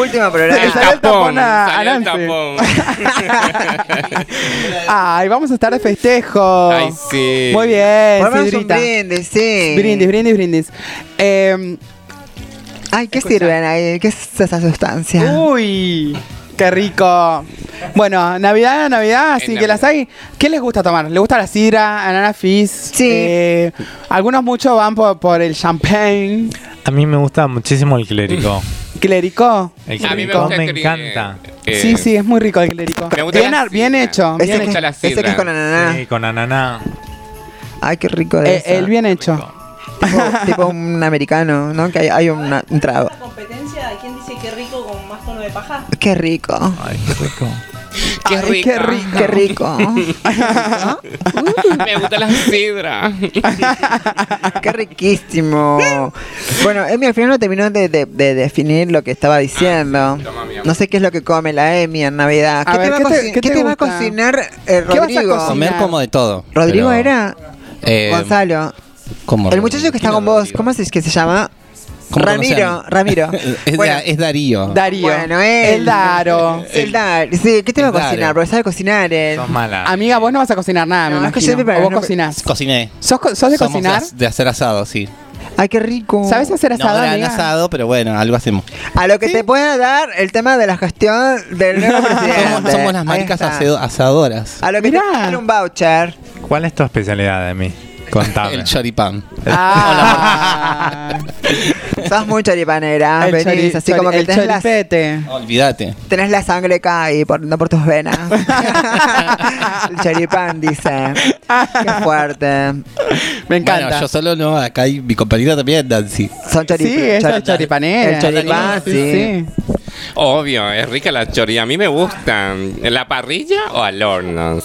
S5: Último programa.
S2: Se salió el tapón a-
S1: el
S2: Nancy.
S1: tapón.
S2: Ay, vamos a estar de festejo.
S1: Ay, sí.
S2: Muy bien,
S5: Ponemos un
S2: Sidrita.
S5: brindis, sí.
S2: Brindis, brindis, brindis. Eh,
S5: Ay, ¿qué sirven ahí? ¿Qué es esa sustancia?
S2: uy, qué rico. Bueno, Navidad, Navidad, así
S1: En
S2: que las hay. ¿Qué les gusta tomar? ¿Les gusta la sidra, anana fizz?
S5: Sí.
S2: Eh, algunos muchos van por, por el champagne.
S6: A mí me gusta muchísimo el clérico.
S2: ¿Clérico?
S6: El
S1: A mí me
S6: clérico
S1: gusta
S6: me,
S1: el
S6: encanta.
S1: eh,
S2: sí, sí, es muy rico el clérico.
S1: Me gusta
S2: Bien,
S1: la
S2: hecho.
S5: Ese
S2: bien
S5: que,
S2: hecho.
S1: la
S5: ese que
S1: sidra.
S5: es con ananá.
S6: Sí, con ananá.
S5: Ay, qué rico de
S2: Eh, el bien hecho.
S5: Tipo, tipo un americano, ¿no? Que hay, hay una- un trago.
S12: competencia de quién dice qué rico con de paja?
S5: Qué rico.
S6: Ay, qué rico.
S1: Qué
S5: Ay,
S1: rico.
S5: Qué, ri- qué rico.
S1: Me gusta la sidra.
S5: qué riquísimo. Bueno, Emi al final no terminó de, de- de definir lo que estaba diciendo.
S1: Amor.
S5: No sé qué es lo que come la Emi en Navidad.
S2: A
S5: ¿Qué,
S2: ver,
S5: te, va,
S2: ¿qué
S5: a
S2: te-
S5: cocin-
S2: qué
S5: qué
S2: te
S5: te va a
S2: gusta?
S5: cocinar eh,
S2: vas a
S5: Rodrigo?
S2: cocinar?
S3: Comer como de todo.
S5: Rodrigo
S3: pero,
S5: era
S3: eh,
S5: Gonzalo.
S3: ¿cómo
S5: El muchacho que está
S3: ¿Quién
S5: con vos,
S3: Rodrigo?
S5: ¿cómo es que se llama?
S3: ¿Cómo
S5: Ramiro? Ramiro.
S3: es,
S5: Bueno.
S3: Da- es Darío.
S2: Darío.
S5: Bueno, él.
S2: El Daro.
S5: El Dar. Sí, ¿qué te va a
S3: Daro.
S5: cocinar? Porque sabe cocinar él.
S6: Sos mala.
S2: Amiga, vos no vas a cocinar nada,
S5: No,
S2: me
S5: es que
S2: imagino.
S5: yo me-
S2: ¿O vos
S5: no-
S2: cocinás?
S3: Cociné.
S2: ¿Sos, co- sos de
S3: Somos
S2: cocinar?
S3: De, de hacer asado, sí.
S5: Ay, qué rico.
S2: ¿Sabes hacer
S3: No
S2: asado,
S3: gran
S2: amiga?
S3: asado, pero bueno, algo hacemos.
S5: A lo que te pueda dar el tema de la gestión del nuevo presidente.
S3: Somos, somos las maricas asado- asadoras.
S5: A lo que
S2: Mirá.
S5: te pueda dar un voucher.
S6: ¿Cuál es tu especialidad de mí? Contame.
S3: El choripán.
S2: Ah,
S5: Sos muy choripanera.
S2: el,
S5: venís,
S2: chori-
S5: así
S2: chori-
S5: como que
S2: el
S5: tenés, las-.
S3: Olvídate.
S5: tenés la sangre acá ahí por, no por tus venas. el choripán, dice. Qué fuerte.
S2: Me encanta.
S3: Bueno, yo solo no, acá hay mi compañera también, Nancy.
S5: Son chorip
S2: sí, esa
S5: chor-
S2: es choripanera.
S5: El choripán, sí.
S1: Obvio, es rica la chorilla. A mí me gustan. ¿En la parrilla o al horno?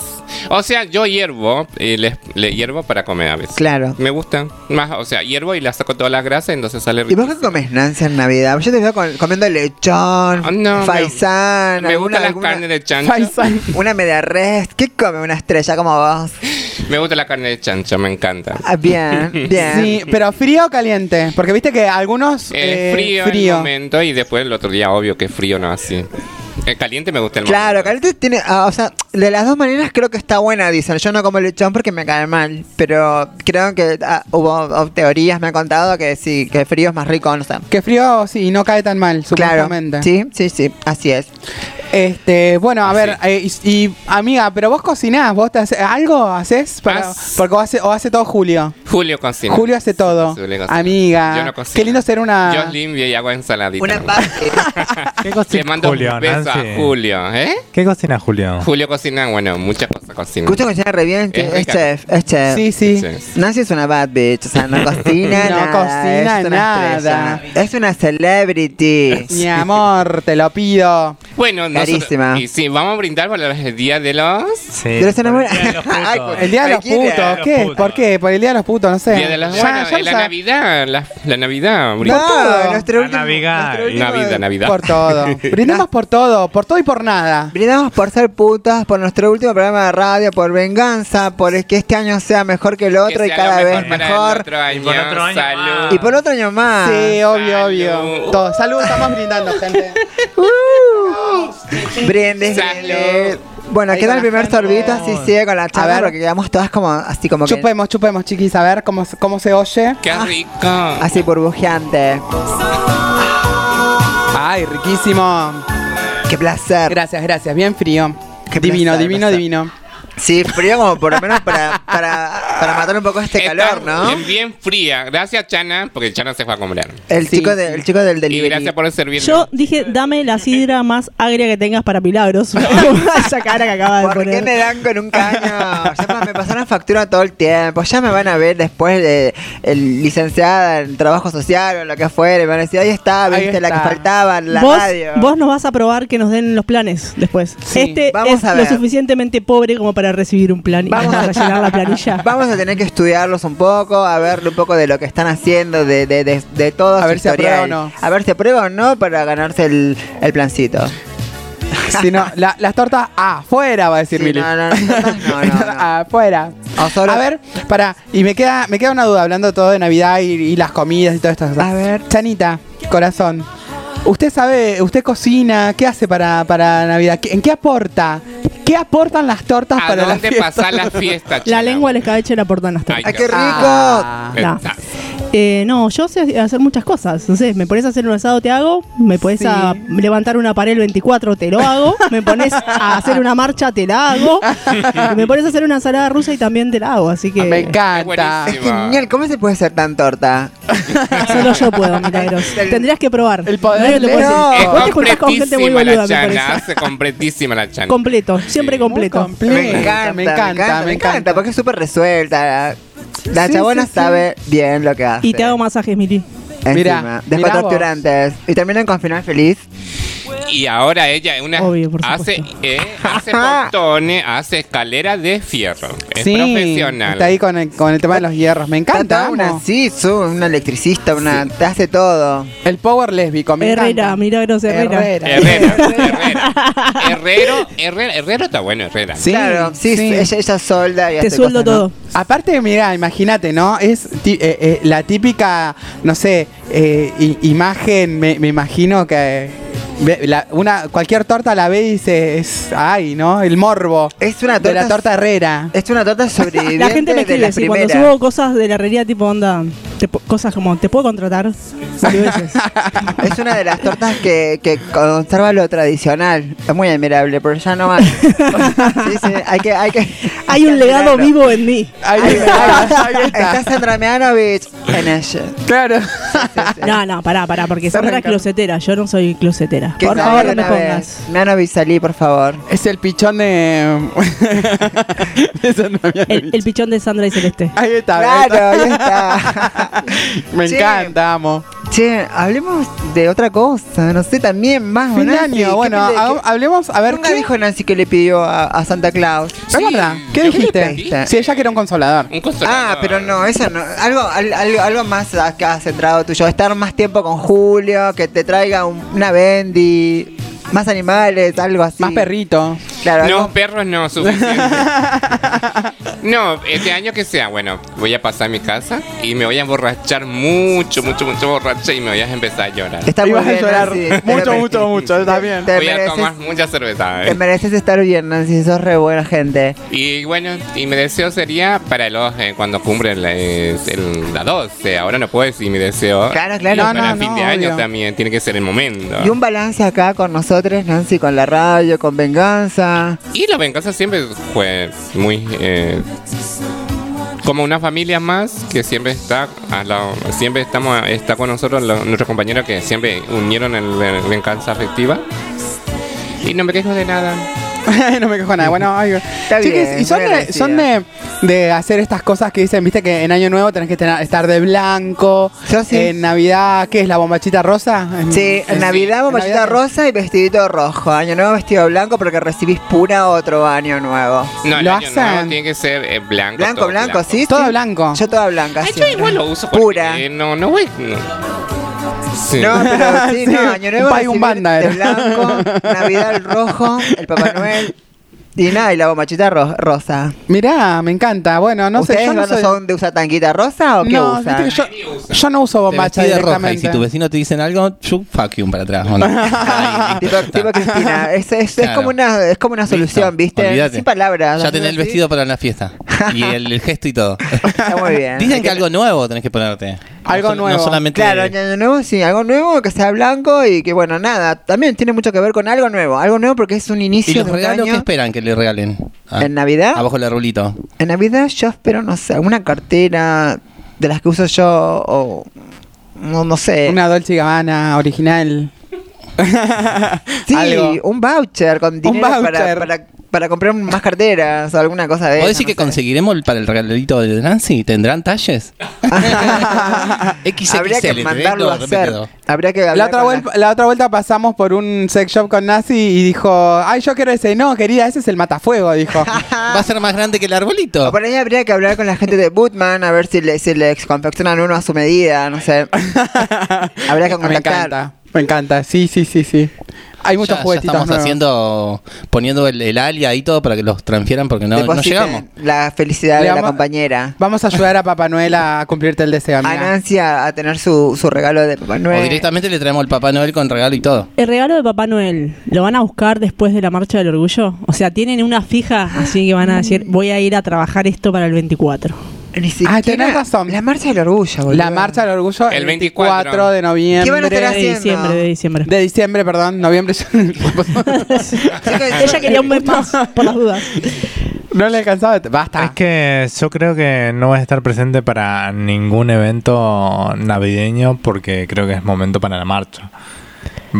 S1: O sea, yo hiervo, y le, le hiervo para comer a veces.
S5: Claro.
S1: Me gustan. Más, o sea, hiervo y la saco toda la grasa, entonces sale
S5: ¿Y vos
S1: rico.
S5: qué comes, Nancy, en Navidad? Yo te veo comiendo lechón,
S1: Ah, no, me-
S5: faisán,
S1: Me gusta la carne de chancho.
S2: Faisán.
S5: una media res. ¿Qué come una estrella como vos?
S1: Me gusta la carne de chancho, me encanta.
S5: Ah, bien, bien.
S2: Sí, pero frío o caliente. Porque viste que algunos.
S1: Eh,
S2: eh,
S1: frío, en el momento y después el otro día, obvio que frío no así. El caliente me gusta el
S5: Claro, caliente tiene, ah, o sea, de las dos maneras creo que está buena, dicen. Yo no como lechón porque me cae mal, pero creo que ah, hubo oh, teorías, me han contado que sí, que frío es más rico, no sé.
S2: Que frío, sí, no cae tan mal,
S5: Claro,
S2: supuestamente.
S5: sí, sí, sí, así es.
S2: Este, bueno, a ver, eh, y, y, amiga, pero vos cocinás, vos te hace- algo haces para,
S1: Haz-
S2: porque o hace, o hace todo Julio.
S1: Julio cocina.
S2: Julio hace todo.
S1: Julio cocina.
S2: Amiga,
S1: Yo no cocino.
S2: qué lindo ser una
S1: Yo limpio y hago ensaladita.
S5: Una.
S6: ¿Qué
S1: Le
S6: cocina
S1: mando
S6: Julio,
S1: un beso
S6: Nancy?
S1: a Julio, ¿eh?
S6: ¿Qué cocina Julio?
S1: Julio cocina, bueno, muchas cosas cocina.
S5: Escucha cocina re bien, que
S1: Es
S5: es, chef, es chef.
S2: Sí, sí.
S5: Nancy es una bad bitch, o sea, no cocina
S2: No
S5: nada.
S2: cocina
S5: es una
S2: nada.
S5: estrella. Es una celebrity.
S2: Mi amor, te lo pido.
S1: Bueno, nosotros-
S5: Carísima.
S1: y sí, vamos a brindar por el día de los...
S6: Sí.
S5: De los enamorados.
S2: El día de los putos, ¿qué? ¿Por qué? Por el día de los putos, no sé.
S1: Día de los
S2: Ya-
S1: bueno,
S2: ya
S1: la Navidad, la, la Navidad.
S5: No,
S1: brinda-
S2: todo.
S5: nuestro
S6: La
S5: último,
S6: Navidad.
S5: nuestro último-
S1: Navidad, Navidad.
S2: Por todo. Brindemos por todo, por todo y por nada.
S5: Brindamos por ser putas, por nuestro último programa de radio, por venganza, por que este año sea mejor que el
S1: Que
S5: otro y cada vez mejor.
S1: otro año,
S6: por otro año
S1: salud.
S6: más.
S5: Y por otro año más.
S2: Sí, obvio,
S1: Salud.
S2: obvio. Todo. Salud, estamos brindando, gente.
S5: Brindis. Bueno,
S2: Ahí
S5: queda el primer sorbito, así sigue con la charla,
S2: ver.
S5: porque quedamos todas como así como que
S2: Chupemos, chupemos, chiquis, a ver cómo, se- cómo se oye.
S1: Qué rico.
S5: así burbujeante.
S2: Ay, riquísimo.
S5: Qué placer.
S2: Gracias, gracias. Bien frío.
S5: Qué
S2: divino,
S5: placer,
S2: divino,
S5: placer.
S2: divino.
S5: Sí, frío como por lo menos para, para, para matar un poco este calor, ¿no?
S1: Bien, bien fría. Gracias, Chana, porque Chana se fue a comer.
S5: El chico, de- el chico del
S1: Y
S5: delivery.
S1: gracias por servirme.
S12: Yo dije, dame la sidra más agria que tengas para milagros. Esa cara que acaba de
S5: ¿Por qué me dan con un caño? Me pasaron factura todo el tiempo. Ya me van a ver después de el licenciada en trabajo social o lo que fuere. Me van a decir, ahí está,
S2: Ahí
S5: viste la que faltaba en la
S12: vos,
S5: radio.
S12: vos nos vas a probar que nos den los planes después.
S5: Sí,
S12: este
S5: vamos
S12: es
S5: a
S12: lo
S5: ver.
S12: suficientemente pobre como para recibir un plan y
S5: Vamos a-
S12: llenar la planilla.
S5: Vamos a tener que estudiarlos un poco, a ver un poco de lo que están haciendo, de, de, de, de todo
S2: A ver si aprueba o no.
S5: A ver si aprueba o no para ganarse el, el plancito.
S2: Si no, la- las tortas afuera, va a decir
S5: Sí,
S2: Mili.
S5: no, no, no, no, no, no.
S2: afuera.
S5: O solo-
S2: A ver, para, y me queda, me queda una duda hablando todo de Navidad y, y las comidas y todas estas cosas.
S5: A ver.
S2: Chanita, corazón. ¿Usted sabe, usted cocina? ¿Qué hace para, para Navidad? ¿Qué- ¿En qué aporta? ¿Qué aportan las tortas
S1: ¿A
S2: para la
S1: dónde
S2: fiesta?
S1: pasar la fiesta,
S12: La lengua al escabeche la portan hasta.
S1: Ay,
S5: ¡Ay, qué rico!
S2: Ah.
S12: No.
S1: Está.
S12: Eh, no, yo sé hacer muchas cosas. No sé, me pones a hacer un asado, te hago. Me pones
S2: Sí.
S12: a levantar una pared 24, te lo hago. Me pones a hacer una marcha, te la hago. Me pones a hacer una ensalada rusa y también te la hago. Así que
S2: Ah, Me encanta.
S5: Es genial, ¿cómo se puede ser tan torta?
S12: solo yo puedo, Milagros. Tendrías que probar.
S2: El poder
S12: Nadie te.
S1: Es
S12: Vos te juntás con gente muy
S1: completísima
S12: boluda,
S1: la
S12: me
S1: Chana. Hace completísima la Chana.
S12: Completo, siempre completo.
S2: Muy completa,
S5: me encanta,
S2: me encanta, me encanta.
S5: porque es súper resuelta. La
S2: Sí,
S5: chabona
S2: sí, sí.
S5: sabe bien lo que hace.
S12: Y te hago masajes.
S5: Encima.
S2: Mira,
S5: Después
S2: mira vos.
S5: torturantes. Y terminan con final feliz.
S1: Y ahora ella una,
S12: Obvio, por
S1: hace, eh, hace portones, hace escalera de fierro. Es
S2: sí,
S1: profesional.
S2: está ahí con el, con el tema de los hierros. Me encanta.
S5: Una, sí, su, una electricista, una, te hace todo.
S2: El power lésbico, me
S12: Herrera,
S2: encanta.
S12: Milagros Herrera.
S2: Herrera.
S1: Herrera, Herrera. Herrero, Herrera, Herrero está bueno, Herrera.
S2: Sí,
S5: claro, sí,
S2: sí.
S5: ella, ella solda y
S12: Te sueldo
S5: cosas, ¿no?
S12: todo.
S2: Aparte, mira, imagínate, ¿no? Es ti- eh, eh, la típica, no sé, eh, imagen, me, me imagino que la- una cualquier torta la ve y dice, es, ay, ¿no? El morbo
S5: Es una
S2: de la
S5: torta,
S2: torta herrera.
S5: es una torta sobreviviente
S12: La gente me escribe, sí, cuando subo cosas de la herrería tipo onda, te cosas como, ¿te puedo contratar?
S5: Es una de las tortas que, que conserva lo tradicional. Es muy admirable, pero ya no más. sí, sí, hay que, hay que.
S12: Hay un legado vivo en mí.
S2: Ahí
S5: Ahí
S2: está,
S5: está,
S2: ahí está.
S5: está Sandra Mianovich en ella.
S2: Claro.
S12: No, no, pará, pará, porque Sandra es closetera, yo no soy closetera. Por favor, no me pongas.
S5: Mianovich, salí, por favor.
S2: Es el pichón de... de Sandra
S12: El, el pichón de Sandra y Celeste.
S2: Ahí está, ahí
S5: Claro,
S2: está.
S5: ahí está.
S2: Me encanta, amo.
S5: Che, hablemos de otra cosa. No sé, también más.
S2: Fin de
S5: Nancy,
S2: año,
S5: ¿qué
S2: bueno,
S5: pide-
S2: hablemos, a ver
S5: Nunca
S2: qué...
S5: dijo Nancy que le pidió a, a Santa Claus.
S2: ¿Es verdad? ¿Qué
S1: ¿Qué
S2: dijiste?
S5: pediste?
S2: Sí, ella que era un consolador.
S1: Un consolador.
S5: Ah, pero no, eso no. Algo, al- algo, algo más acá centrado tuyo. Estar más tiempo con Julio, que te traiga un- una bendy, más animales, algo así.
S2: Más perrito.
S5: Claro,
S1: No,
S5: algo-
S1: perros no, suficiente. no, este año que sea, bueno, voy a pasar a mi casa y me voy a emborrachar mucho, mucho, mucho borracha y me voy a empezar a llorar.
S5: Está muy
S2: vas a llorar
S5: Nancy,
S2: mucho, mucho, mucho, está bien.
S5: Te
S1: Voy a tomar mucha cerveza. ¿eh?
S5: te mereces estar bien, Nancy. Sos re buena gente.
S1: Y bueno, y mi deseo sería para los eh, cuando cumplen la, es el- la 12. Ahora no puedo decir mi deseo.
S5: Claro, claro. No,
S1: para
S2: no,
S1: fin
S2: no,
S1: de año
S2: obvio.
S1: también tiene que ser el momento.
S5: Y un balance acá con nosotros, Nancy, con la radio, con Venganza.
S1: Y la venganza siempre fue muy eh, como una familia más que siempre está al lado- siempre estamos está con nosotros nuestros compañeros que siempre unieron el, el venganza afectiva. Y no me quejo de nada.
S2: no me quejo nada. Bueno, ay,
S5: Está
S2: chiquis,
S5: bien,
S2: ¿y son, de, son de, de hacer estas cosas que dicen, viste que en Año Nuevo tenés que tener- estar de blanco?
S5: Yo sí.
S2: En Navidad, ¿qué es la bombachita rosa? En-
S5: Sí, en
S2: en-
S5: Navidad,
S2: en
S5: bombachita
S2: Navidad-
S5: rosa y vestidito rojo. Año nuevo, vestido blanco porque recibís pura otro año nuevo.
S1: No, el
S2: ¿Lo
S1: año
S2: hacen?
S1: nuevo tiene que ser eh, blanco.
S5: Blanco,
S1: todo
S5: blanco, sí.
S2: Todo
S5: sí.
S2: blanco.
S5: Yo toda blanca.
S1: Ay, yo igual lo uso
S5: Pura.
S1: no, no voy. No. Sí.
S5: No, pero sí,
S2: Sí,
S5: no, año nuevo
S2: un pa' y un banda
S5: de blanco, Navidad el rojo, el Papá Noel y nada, y la bombachita ro- rosa.
S2: Mirá, me encanta. Bueno, no sé,
S5: ¿Ustedes
S2: yo no soy...
S5: son de usar tanquita rosa o qué
S2: no,
S5: usan?
S2: yo, yo no uso bombacha
S3: de roja y si tu vecino te dicen algo, yo fuck you para atrás. Ahí,
S5: tipo,
S3: listo,
S5: tipo. Cristina, es, es, es
S3: Claro.
S5: como una, es como una
S3: Listo,
S5: solución, ¿viste?
S3: olvídate.
S5: Sin palabras.
S3: Ya tenés el vestido para la fiesta. Y el, el gesto y todo.
S5: Está muy bien.
S3: Dicen que algo nuevo tenés que ponerte.
S5: Algo
S3: No
S5: nuevo.
S3: No solamente.
S5: Claro, año nuevo, sí, algo nuevo que sea blanco y que, bueno, nada, también tiene mucho que ver con algo nuevo. Algo nuevo porque es un
S3: ¿Y
S5: inicio
S3: los
S5: de un
S3: regalos qué
S5: año.
S3: esperan que le regalen? Ah,
S5: ¿En Navidad?
S3: Abajo el arbolito.
S5: En Navidad yo espero, no sé, alguna cartera de las que uso yo o. No, no sé.
S2: Una Dolce y Gabbana original.
S5: sí,
S2: algo.
S5: un voucher con dinero Para,
S2: voucher.
S5: para, para comprar más carteras o alguna cosa de
S3: ¿Podés
S5: eso,
S3: decir
S5: no
S3: que
S5: sé.
S3: conseguiremos el- para el regalito de Nancy? ¿Tendrán talles? XXL.
S5: Habría que mandarlo a
S3: me
S5: hacer. Habría que
S2: La otra, vuelta, la otra vuelta pasamos por un sex shop con Nazi y dijo, ay, yo quiero ese. No, querida, ese es el matafuego, dijo.
S3: Va a ser más grande que el arbolito.
S5: O por ahí habría que hablar con la gente de Bootman a ver si le, si le confeccionan uno a su medida, no sé. habría que
S2: Me
S5: contactar.
S2: encanta, me encanta. Sí, sí, sí, sí. Hay muchos
S3: Ya- ya
S2: juguetitos
S3: estamos
S2: nuevos.
S3: haciendo, poniendo el, el alia ahí todo para que los transfieran porque no, llegamos.
S5: La felicidad
S2: Le
S5: de la compañera.
S2: Vamos a ayudar a Papá Noel a cumplirte el deseo,
S5: A. Nancy a, a tener su, su regalo de Papá
S3: O
S5: Noel.
S3: directamente le traemos el Papá Noel con regalo y todo.
S12: El regalo de Papá Noel, ¿lo van a buscar después de la Marcha del Orgullo? O sea, ¿tienen una fija así que van a decir, voy a ir a trabajar esto para el 24?
S5: Ni siquiera-
S2: Ah, tenés razón.
S5: La marcha del orgullo, boludo.
S2: La marcha del orgullo
S1: El
S2: el
S1: 24.
S2: 24 de noviembre.
S5: ¿Qué van a estar
S12: De
S5: haciendo?
S12: diciembre, de diciembre.
S2: De diciembre, perdón, noviembre.
S12: Ella quería un mes más, por las dudas.
S2: no le alcanzaba. Basta.
S6: Es que yo creo que no voy a estar presente para ningún evento navideño porque creo que es momento para la marcha.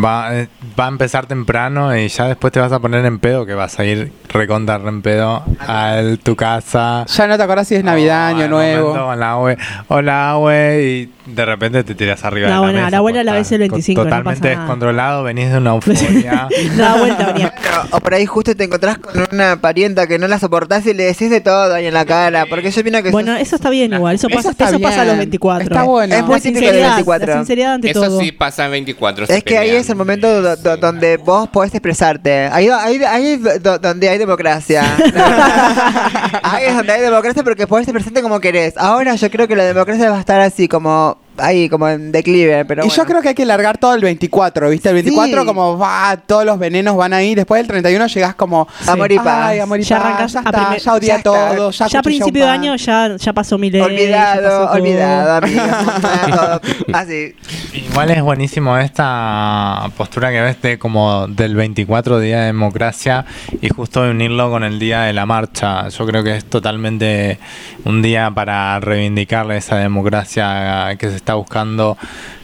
S6: Va, eh, va a empezar temprano y ya después te vas a poner en pedo que vas a ir recontar en pedo a tu casa.
S2: Ya no te acordás si es Navidad,
S6: o
S2: Año Nuevo.
S6: momento, Hola, abue. Hola. Y de repente te tiras arriba
S12: No,
S6: de la
S12: bueno, a
S6: mesa.
S12: la abuela
S6: porque
S12: la ves el 25, no
S6: Totalmente
S12: nada.
S6: descontrolado, venís de una euforia.
S12: Da vuelta, venía.
S5: O por ahí justo te encontrás con una parienta que no la soportás y le decís de todo ahí en la cara. Porque yo opino que
S12: Bueno, eso está bien igual, eso,
S2: Eso
S12: pasa,
S2: está
S12: eso pasa a los
S2: bien.
S12: 24.
S2: Está bueno.
S5: Es muy
S12: La
S5: típico
S12: sinceridad,
S5: 24.
S12: la sinceridad ante
S1: Eso
S12: todo.
S1: sí pasa en 24.
S5: Es que ahí es el momento do- do- donde vos podés expresarte. Ahí, ahí, ahí es do- donde hay democracia. ahí es donde hay democracia porque podés expresarte como querés. Ahora yo creo que la democracia va a estar así como ahí como en declive, pero
S2: y
S5: bueno.
S2: yo creo que hay que largar todo el 24, ¿viste? El 24
S5: Sí.
S2: como va, todos los venenos van ahí. Después del 31 llegás como...
S5: Amor y paz.
S2: Ay, amor y
S12: Ya
S2: paz,
S12: arrancás
S2: ya
S12: a
S2: está,
S12: primer-
S2: ya odié
S5: ya está.
S2: todo, ya,
S12: Ya a principio de año ya, ya pasó mi ley.
S5: olvidado, olvidado, así.
S6: Igual es buenísimo esta postura que ves de como del 24 Día de Democracia y justo unirlo con el Día de la Marcha. Yo creo que es totalmente un día para reivindicar esa democracia que se está buscando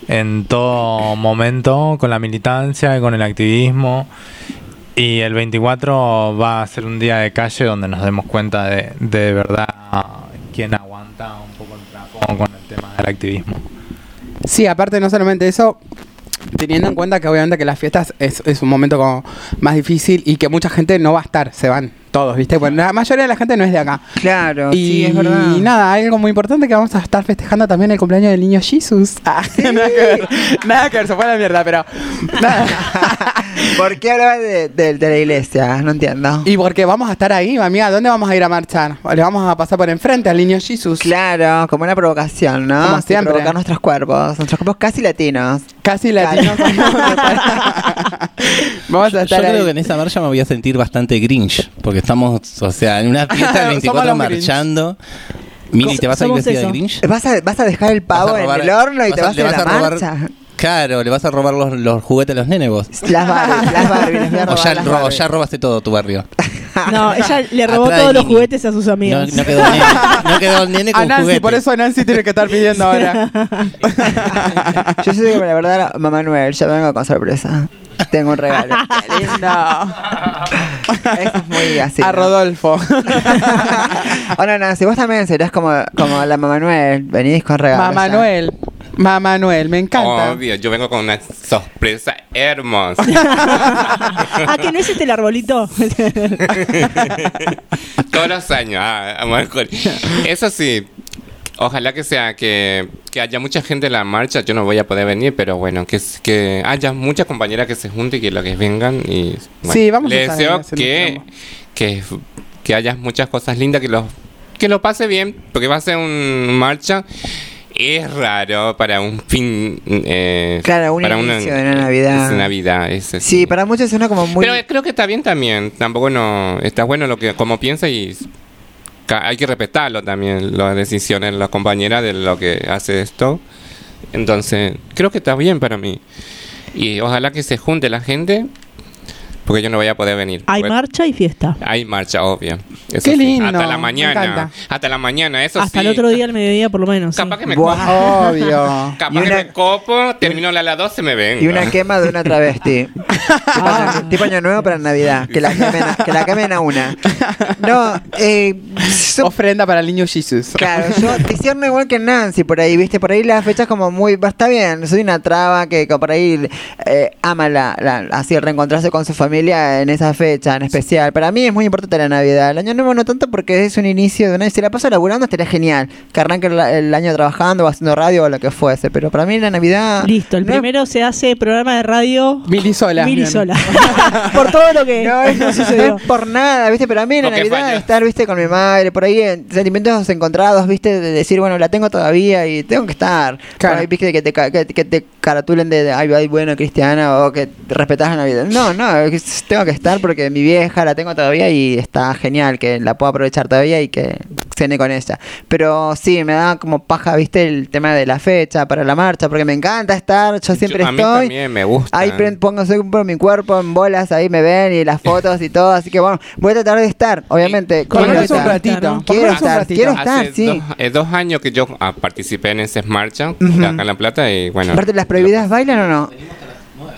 S6: en todo momento con la militancia y con el activismo. Y el 24 va a ser un día de calle donde nos demos cuenta de, de verdad quién aguanta un poco el trapo con el tema del activismo.
S2: Sí, aparte no solamente eso, teniendo en cuenta que obviamente que las fiestas es, es un momento como más difícil y que mucha gente no va a estar, se van todos, ¿viste? Bueno, la mayoría de la gente no es de acá.
S5: Claro,
S2: y,
S5: sí, es verdad.
S2: y nada, algo muy importante que vamos a estar festejando también el cumpleaños del niño Jesus. Ah, nada que ver, nada que ver, se fue a la mierda, pero nada.
S5: ¿Por qué hablabas de, de- de la iglesia? No entiendo.
S2: Y porque vamos a estar ahí, amiga, ¿dónde vamos a ir a marchar? Le vamos a pasar por enfrente al niño Jesus.
S5: Claro, como una provocación, ¿no?
S2: Como
S5: Sí,
S2: siempre.
S5: Provocar nuestros cuerpos, nuestros cuerpos casi latinos.
S2: Casi latinos. vamos a
S3: Yo
S2: estar
S3: creo que en esa marcha me voy a sentir bastante grinch, porque estamos, o sea, en una fiesta del
S2: Somos
S3: 24
S2: los Grinch.
S3: marchando. Mili, ¿te vas a ir vestida de
S12: eso.
S3: Grinch?
S5: Vas a, vas a dejar el pavo
S3: Vas a
S5: en el horno y te vas a ir a la
S3: robar-
S5: marcha.
S3: Claro, le vas a robar los, los juguetes a los nenes vos.
S5: Las Barbie, las Barbie, les voy a
S3: O
S5: robar
S3: ya,
S5: las
S3: ro-
S5: Barbie.
S3: ya robaste todo tu barrio.
S12: No, ella le robó
S3: Atrás de
S12: todos los
S3: Nini.
S12: juguetes a sus
S3: No,
S12: amigos.
S3: no quedó, nene, no quedó el nene
S2: A
S3: con
S2: Nancy,
S3: juguete.
S2: por eso Nancy tiene que estar pidiendo ahora.
S5: Yo sé que la verdad, Mamá Noel, ya vengo con sorpresa. Tengo un regalo. Qué lindo. Eso es muy así.
S2: A
S5: ¿no?
S2: Rodolfo.
S5: Ahora, Nancy, vos también serías como, como la Mamá Noel. Venís con regalos.
S2: Mamá
S5: ya.
S2: Noel. Mamá Noel, me encanta.
S1: Obvio, yo vengo con una sorpresa hermosa.
S12: ah, que no es este el arbolito.
S1: Todos los años. ah, Eso sí, ojalá que sea que, que haya mucha gente en la marcha. Yo no voy a poder venir, pero bueno, que, que haya muchas compañeras que se junten y que lo que vengan. Y, bueno,
S2: Sí, vamos a
S1: Le
S2: estar
S1: deseo que, que, que haya muchas cosas lindas, que lo, que lo pase bien, porque va a ser un marcha. Es raro para un fin. eh,
S5: Claro, un
S1: para
S5: inicio de Navidad.
S1: Es Navidad, ese
S5: Sí, para muchos suena como muy.
S1: pero creo que está bien también. Tampoco no. Está bueno lo que como piensa y hay que respetarlo también, las decisiones de la compañera de lo que hace esto. Entonces, creo que está bien para mí. Y ojalá que se junte la gente, porque yo no voy a poder venir.
S12: Hay marcha y fiesta.
S1: hay marcha, obvio. Eso
S2: Qué
S1: sí.
S2: lindo,
S1: Hasta la mañana. Hasta la mañana, eso
S12: Hasta
S1: sí.
S12: el otro día, al mediodía, por lo menos.
S1: Capaz
S12: sí.
S1: que me
S5: Buah,
S1: copo.
S2: Obvio.
S1: Capaz que me copo, termino a las 12 me vengo.
S5: Y una quema de una travesti. tipo, año, tipo año nuevo para Navidad. Que la quemen a, que la quemen a una. No, eh,
S2: Ofrenda para el niño Jesus.
S5: claro, yo disierno igual que Nancy por ahí, ¿viste? Por ahí la fecha es como muy. va, Está bien, soy una traba que, que por ahí eh, ama la, la- así reencontrarse con su familia en esa fecha en especial. Para mí es muy importante la Navidad. El año nuevo no tanto porque es un inicio de una. Si la paso laburando estaría genial. Que arranque el, el año trabajando o haciendo radio o lo que fuese. Pero para mí la Navidad.
S12: Listo, el
S5: no es-
S12: primero se hace programa de radio
S2: Mili sola.
S12: Mili
S2: Bien.
S12: sola. por todo lo que
S5: No,
S12: no sucedió.
S5: es por nada, ¿viste? Pero a mí la Navidad estar, ¿viste? Con mi madre, por ahí, en sentimientos encontrados, ¿viste? De decir, bueno, la tengo todavía y tengo que estar.
S2: Claro.
S5: Ahí, ¿viste? Que te, que, que te caratulen de, de, ay, ay, bueno, cristiana, o que respetas la Navidad. No, no, es- tengo que estar porque mi vieja la tengo todavía y está genial que la puedo aprovechar todavía y que cene con ella. Pero sí, me da como paja, ¿viste? El tema de la fecha para la marcha, porque me encanta estar, yo siempre
S1: Yo- a mí
S5: estoy.
S1: también me gusta.
S5: Ahí pongo soy por mi cuerpo en bolas, ahí me ven y las fotos y todo, así que bueno, voy a tratar de estar, obviamente.
S2: Lo
S5: quiero
S2: menos un
S5: estar.
S2: ratito.
S5: Quiero
S2: lo
S5: estar,
S2: ratito.
S5: quiero estar,
S1: Hace
S5: sí.
S1: dos, eh, dos años que yo ah, participé en esas marchas
S5: Ujú.
S1: acá en La Plata y bueno.
S5: Aparte, ¿las prohibidas bailan o no?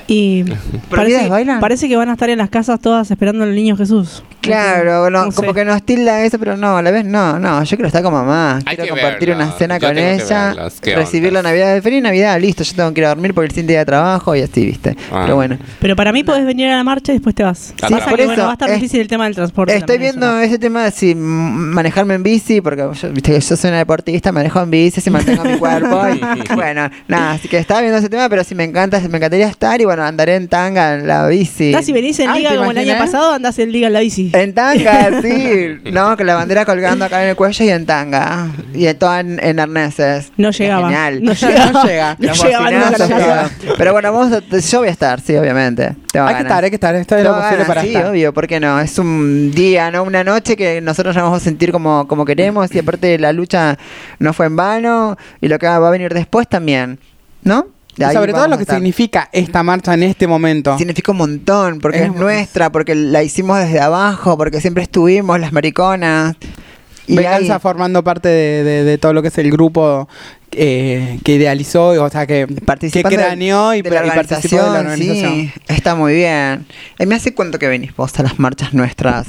S12: Y
S5: ¿Prohibidas
S12: parece, parece que van a estar en las casas todas esperando al niño Jesús.
S5: Claro, no,
S12: No sé.
S5: como que nos tilda eso, pero no, a la vez no, no, yo quiero estar con mamá,
S1: Hay
S5: quiero
S1: que
S5: compartir una cena
S1: yo
S5: con ella, recibir la. Navidad, feliz Navidad, listo, yo tengo que ir a dormir porque el siguiente día de trabajo y así, viste.
S1: Ah.
S5: Pero bueno,
S12: Pero para mí podés venir a la marcha y después te vas.
S1: Sí,
S12: Pasa
S5: por
S12: que,
S5: eso,
S12: bueno, va a estar
S5: es-
S12: difícil el tema del transporte.
S5: Estoy
S12: también,
S5: viendo
S12: eso,
S5: ese tema de si manejarme en bici, porque yo, viste que yo soy una deportista, manejo en bici, si mantengo mi cuerpo. Y, bueno, nada, así que estaba viendo ese tema, pero sí me encanta, me encantaría estar y bueno, andaré en tanga en la bici.
S12: Ya si venís en liga
S2: ¿te
S12: como el año pasado, andás en liga en la bici.
S5: En tanga, sí. No, con la bandera colgando acá en el cuello y en tanga. Y en, todo en, en arneses.
S12: No llegaba.
S5: Genial.
S12: No llegaba.
S2: No llega.
S12: No llegaba
S5: todo. Pero bueno, vamos a- yo voy a estar, sí, obviamente. Tengo
S2: Hay que estar, hay que estar. Esto es lo posible para
S5: sí,
S2: estar.
S5: obvio, ¿por qué no? Es un día, ¿no? Una noche que nosotros ya vamos a sentir como, como queremos y aparte la lucha no fue en vano y lo que va a venir después también, ¿no?
S2: Y
S5: Ahí
S2: sobre todo lo que significa esta marcha en este momento.
S5: Significa un montón, porque
S2: Es
S5: nuestra, porque la hicimos desde abajo, porque siempre estuvimos las mariconas. Y
S2: Venganza formando parte de, de- de todo lo que es el grupo eh, que idealizó, o sea, que, que
S5: de-
S2: craneó y,
S5: de
S2: y participó de la organización.
S5: Sí, está muy bien. Eh, ¿Me hace cuánto que venís vos a las marchas nuestras,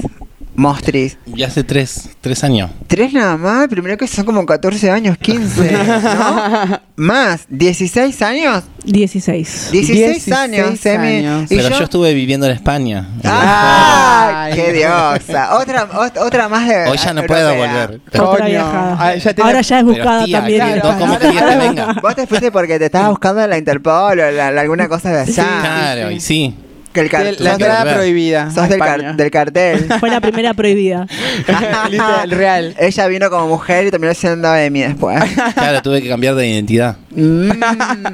S5: Mostris?
S3: Y hace tres, tres años.
S5: Tres nada más, primero que son como 14 años, 15, ¿no? Más, 16 años.
S12: 16.
S5: 16, años, Semi.
S2: años.
S5: Y
S3: Pero yo...
S5: yo-
S3: estuve viviendo en España.
S5: Ay. ¡Qué diosa! Otra, ot- otra más de.
S3: Hoy ya no puedo
S5: europea.
S3: volver.
S12: Otra
S2: Coño.
S12: viajada.
S2: Ah, ya tiene-
S12: Ahora ya es
S3: Pero,
S12: buscada
S3: tía,
S12: también.
S3: claro. ¿cómo querías que venga?
S5: Vos te fuiste porque te estabas buscando en la Interpol o la- la- alguna cosa de allá.
S3: Claro, y sí.
S5: Que el car-
S2: la entrada prohibida.
S5: Sos del,
S2: España.
S5: car- del cartel.
S12: Fue la primera prohibida.
S2: Literal, real.
S5: Ella vino como mujer y terminó siendo Emi después.
S3: Claro, tuve que cambiar de identidad.
S5: Mm,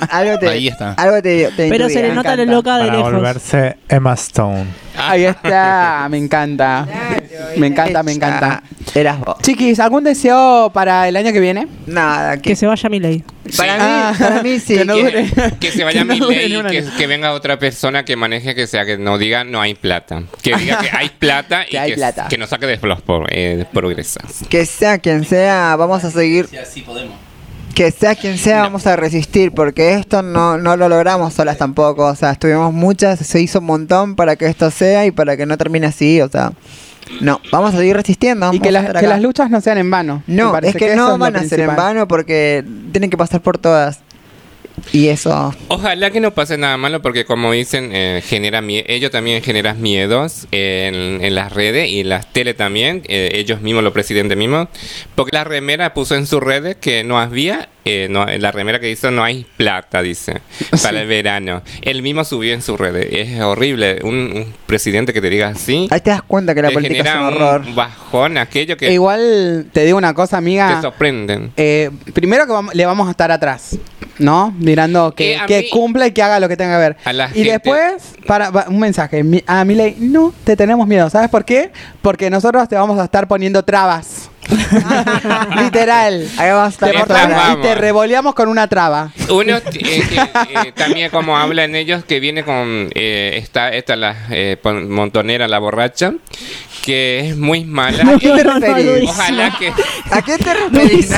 S5: algo te,
S3: Ahí está.
S5: Algo te, te
S12: Pero se
S5: intuía.
S12: le nota lo
S2: encanta.
S12: loca de
S6: Para
S12: lejos.
S6: volverse Emma Stone.
S2: Ahí está, me encanta. Me encanta, me encanta.
S5: Eras vos.
S2: Chiquis, ¿algún deseo para el año que viene?
S5: Nada,
S12: Que
S5: que,
S12: se vaya mi ley.
S5: para,
S2: Ah,
S5: mí, para mí sí.
S2: que no
S5: que-
S2: dure.
S1: Que se vaya
S2: Que no
S1: mi
S2: dure
S1: ley
S2: ni
S1: y que, venga otra persona que maneje, que sea que no diga no hay plata. Que diga que hay plata y
S2: Que hay
S1: que,
S2: plata.
S1: que nos saque de los por, eh, progresas.
S5: que sea quien sea, vamos a seguir. Que sea quien sea, vamos a resistir, porque esto no, no lo logramos solas tampoco. O sea, estuvimos muchas, se hizo un montón para que esto sea y para que no termine así. O sea, no, vamos a seguir resistiendo.
S2: Y que, las- que las luchas no sean en vano.
S5: No, es que, no van a ser en vano porque tienen que pasar por todas. Y eso.
S1: Ojalá que no pase nada malo porque como dicen, eh, genera mie- ellos también generan miedos en, en las redes y en las tele también, eh, ellos mismos, los presidentes mismos, porque la remera puso en sus redes que no había, eh, no, la remera que hizo no hay plata, dice, para el verano. Él mismo subió en sus redes, es horrible, un, un presidente que te diga así,
S5: Ahí te das cuenta que la
S1: te
S5: política es un horror.
S1: un bajón, aquello que
S2: igual te digo una cosa,
S1: te
S2: amiga.
S1: sorprenden.
S2: Eh, primero que vamos- le vamos a estar atrás, ¿no? Mirando que,
S1: Eh,
S2: que
S1: mí-
S2: cumpla y que haga lo que tenga que ver.
S1: A la
S2: y
S1: gente-
S2: después, para, un mensaje. Mi- a Milei, no te tenemos miedo. ¿Sabes por qué? Porque nosotros te vamos a estar poniendo trabas. Literal.
S5: Hagamos
S2: Te
S1: Mientras
S2: cortamos y te revoleamos con una traba.
S1: Uno eh, eh, también como hablan ellos que viene con eh, esta esta la eh, montonera la borracha que es muy mala.
S5: ¿A qué te referís?
S1: Ojalá que
S5: ¿A qué te referís?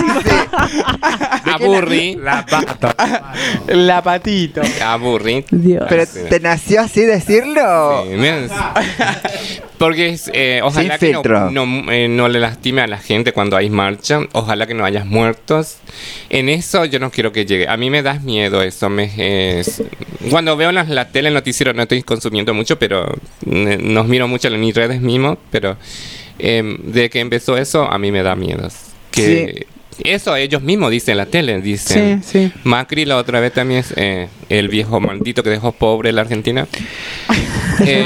S1: aburrí,
S6: La pata.
S2: La patito.
S12: Dios.
S5: ¿Pero te nació así decirlo?
S1: Sí, me- Porque eh, ojalá
S5: Sin
S1: que no, eh, no le lastime a la gente cuando hay marcha. Ojalá que no hayas muertos. En eso yo no quiero que llegue. A mí me das miedo eso. Me, cuando veo las, la tele, el noticiero, no estoy consumiendo mucho, pero eh, nos miro mucho en mis redes mismo. Pero de que empezó eso, a mí me da miedo. Que Eso ellos mismos dicen en la tele. Dicen.
S2: Sí, sí.
S1: Macri la otra vez también es eh, el viejo maldito que dejó pobre la Argentina. Eh,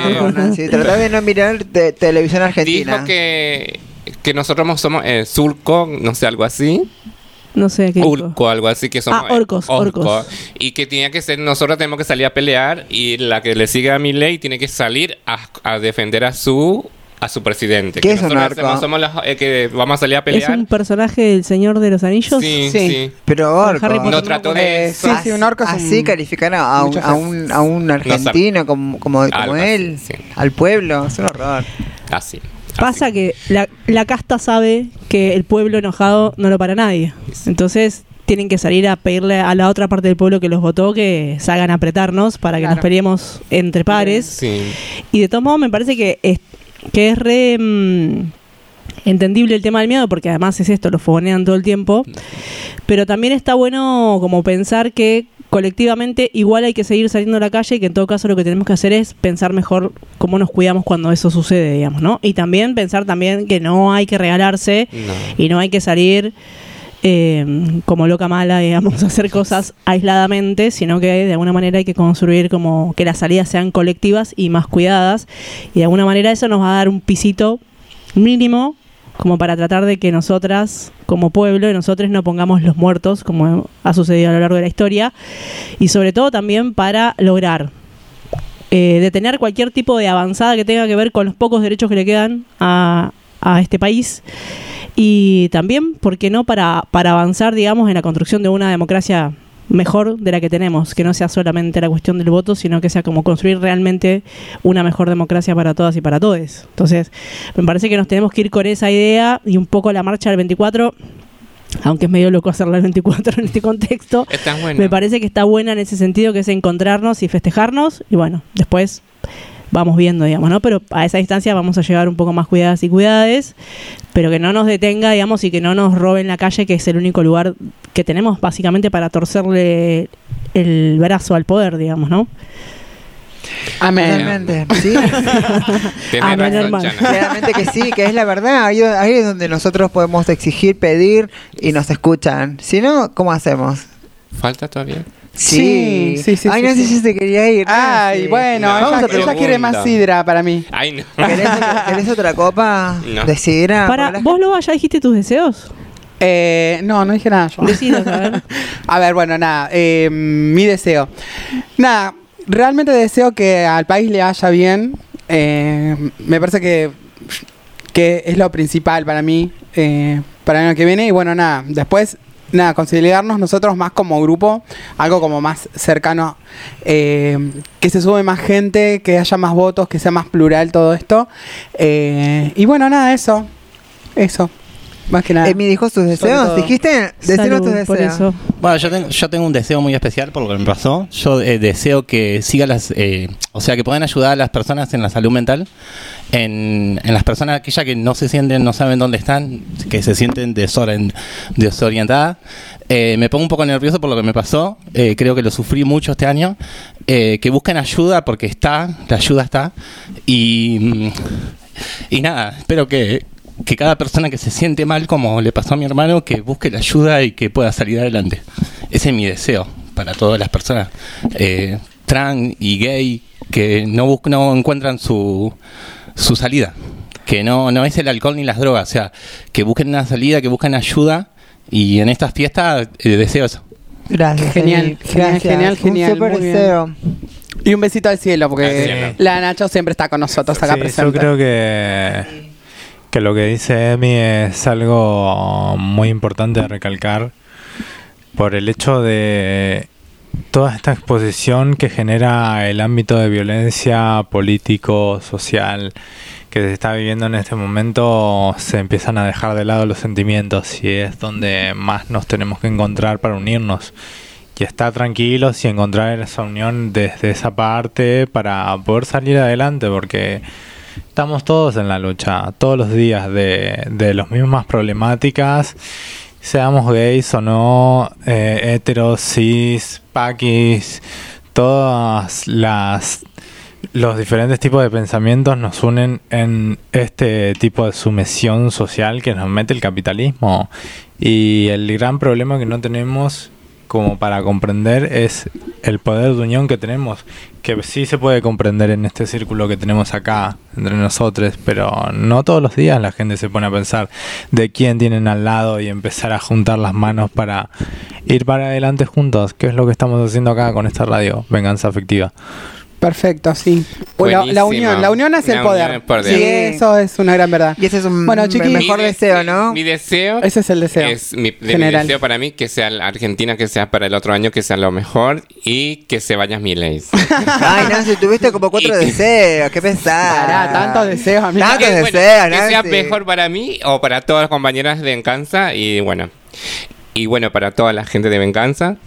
S5: trata de no mirar te- televisión argentina.
S1: dijo que, que nosotros somos eh, surco, no sé, algo así.
S12: No sé qué.
S1: Urco, algo así que somos.
S12: Ah, orcos,
S1: eh, orco.
S12: orcos.
S1: Y que tenía que ser, nosotros tenemos que salir a pelear y la que le sigue a mi ley tiene que salir a, a defender a su a su presidente.
S5: ¿Qué
S1: Que
S5: es un
S1: hacemos- somos los eh, que vamos a salir a
S12: ¿Es
S1: pelear.
S12: un personaje del Señor de los Anillos?
S1: Sí,
S2: Sí.
S1: sí.
S5: Pero orco.
S1: No trató de
S2: Eh,
S1: eso.
S2: sí, sí, un orco es un-
S5: Así calificar a, a un, a, un, a un argentino como, como, como
S1: Algo así,
S5: él,
S1: sí.
S5: al pueblo, es un horror.
S1: Así.
S12: Pasa que la, la casta sabe que el pueblo enojado no lo para nadie. Entonces tienen que salir a pedirle a la otra parte del pueblo que los votó que salgan a apretarnos para que
S2: Claro.
S12: nos peleemos entre pares.
S1: Sí.
S12: Y de todos modos me parece que es, que es re mm, entendible el tema del miedo, porque además es esto, lo fogonean todo el tiempo. Pero también está bueno como pensar que colectivamente igual hay que seguir saliendo a la calle y que en todo caso lo que tenemos que hacer es pensar mejor cómo nos cuidamos cuando eso sucede, digamos, ¿no? Y también pensar también que no hay que regalarse
S1: No.
S12: y no hay que salir eh, como loca mala, digamos, hacer cosas aisladamente, sino que de alguna manera hay que construir como que las salidas sean colectivas y más cuidadas. Y de alguna manera eso nos va a dar un pisito mínimo como para tratar de que nosotras, como pueblo, y nosotros no pongamos los muertos, como ha sucedido a lo largo de la historia, y sobre todo también para lograr eh, detener cualquier tipo de avanzada que tenga que ver con los pocos derechos que le quedan a, a este país y también, ¿por qué no?, para, para avanzar, digamos, en la construcción de una democracia mejor de la que tenemos, que no sea solamente la cuestión del voto, sino que sea como construir realmente una mejor democracia para todas y para todos. Entonces, me parece que nos tenemos que ir con esa idea y un poco la marcha del 24, aunque es medio loco hacerla el 24 en este contexto,
S1: Está bueno.
S12: me parece que está buena en ese sentido, que es encontrarnos y festejarnos, y bueno, después vamos viendo, digamos, ¿no? Pero a esa distancia vamos a llegar un poco más cuidadas y cuidades, pero que no nos detenga, digamos, y que no nos roben la calle, que es el único lugar que tenemos básicamente para torcerle el brazo al poder, digamos, ¿no?
S2: Amén.
S5: Realmente, sí.
S12: Amén, hermano.
S5: Claramente que sí, que es la verdad. Ahí, ahí es donde nosotros podemos exigir, pedir y nos escuchan. Si no, ¿cómo hacemos?
S1: ¿Falta todavía?
S5: Sí,
S2: Sí, sí, sí,
S5: Ay,
S2: sí,
S5: no sé
S2: sí.
S5: si se quería ir.
S2: Ay, bueno,
S1: No,
S2: ella,
S5: vamos a
S2: ella quiere más sidra para mí.
S1: Ay, no.
S5: ¿Querés, otra- querés otra copa
S1: No.
S5: de sidra?
S12: Para, ¿Vos, Loba, ya dijiste tus deseos?
S2: Eh, no, no dije nada yo.
S12: Decilos, a ver.
S2: A ver, bueno, nada, eh, mi deseo. Nada, realmente deseo que al país le vaya bien. Eh, me parece que, que es lo principal para mí, eh, para el año que viene. Y bueno, nada, después, nada, consolidarnos nosotros más como grupo, algo como más cercano, eh, que se sume más gente, que haya más votos, que sea más plural todo esto. Eh, y bueno, nada, eso. Eso. Más que nada.
S5: Emi dijo sus deseos. Dijiste,
S12: Salud
S5: tus deseos.
S3: Bueno, yo tengo, yo tengo un deseo muy especial por lo que me pasó. Yo eh, deseo que siga las, eh, o sea, que puedan ayudar a las personas en la salud mental, en, en las personas aquellas que no se sienten, no saben dónde están, que se sienten desoren- desorientadas. Eh, me pongo un poco nervioso por lo que me pasó. Eh, creo que lo sufrí mucho este año. Eh, que busquen ayuda porque está, la ayuda está. Y, y nada, espero que, que cada persona que se siente mal, como le pasó a mi hermano, que busque la ayuda y que pueda salir adelante. Ese es mi deseo para todas las personas eh, trans y gay que no, no encuentran su, su salida. Que no, no es el alcohol ni las drogas. O sea, que busquen una salida, que busquen ayuda. Y en estas fiestas eh, deseo eso.
S5: Gracias.
S2: Genial,
S5: Gracias.
S2: genial, genial,
S5: Un super
S2: muy bien.
S5: deseo.
S2: Y un besito al cielo, porque la Nacho siempre está con nosotros acá
S6: Sí,
S2: presente.
S6: yo creo que, que lo que dice Emi es algo muy importante de recalcar por el hecho de toda esta exposición que genera el ámbito de violencia político, social que se está viviendo en este momento, se empiezan a dejar de lado los sentimientos y es donde más nos tenemos que encontrar para unirnos y estar tranquilos y encontrar esa unión desde esa parte para poder salir adelante porque estamos todos en la lucha, todos los días de, de las mismas problemáticas, seamos gays o no, eh, heteros, cis, paquis, todas las los diferentes tipos de pensamientos nos unen en este tipo de sumisión social que nos mete el capitalismo. Y el gran problema que no tenemos como para comprender es el poder de unión que tenemos, que sí se puede comprender en este círculo que tenemos acá entre nosotros, pero no todos los días la gente se pone a pensar de quién tienen al lado y empezar a juntar las manos para ir para adelante juntos, que es lo que estamos haciendo acá con esta radio, Venganza Afectiva.
S2: Perfecto, sí. La, la unión, la unión es el poder.
S1: unión es poder.
S2: Sí, eso es una gran verdad.
S5: Y ese es un
S2: Bueno, chiquis,
S5: mejor
S1: Mi
S5: deseo, ¿no?
S1: Mi deseo
S2: Ese es el deseo.
S1: es mi, de mi
S2: general.
S1: deseo para mí que sea la Argentina, que sea para el otro año, que sea lo mejor y que se vayan miles.
S5: Ay, Nancy, tuviste como cuatro deseos. Qué pesada.
S2: Pará, tantos deseos, amiga.
S5: Tantos
S1: Que, bueno,
S5: deseos,
S1: que sea mejor para mí o para todas las compañeras de Venganza y bueno. Y bueno, para toda la gente de Venganza.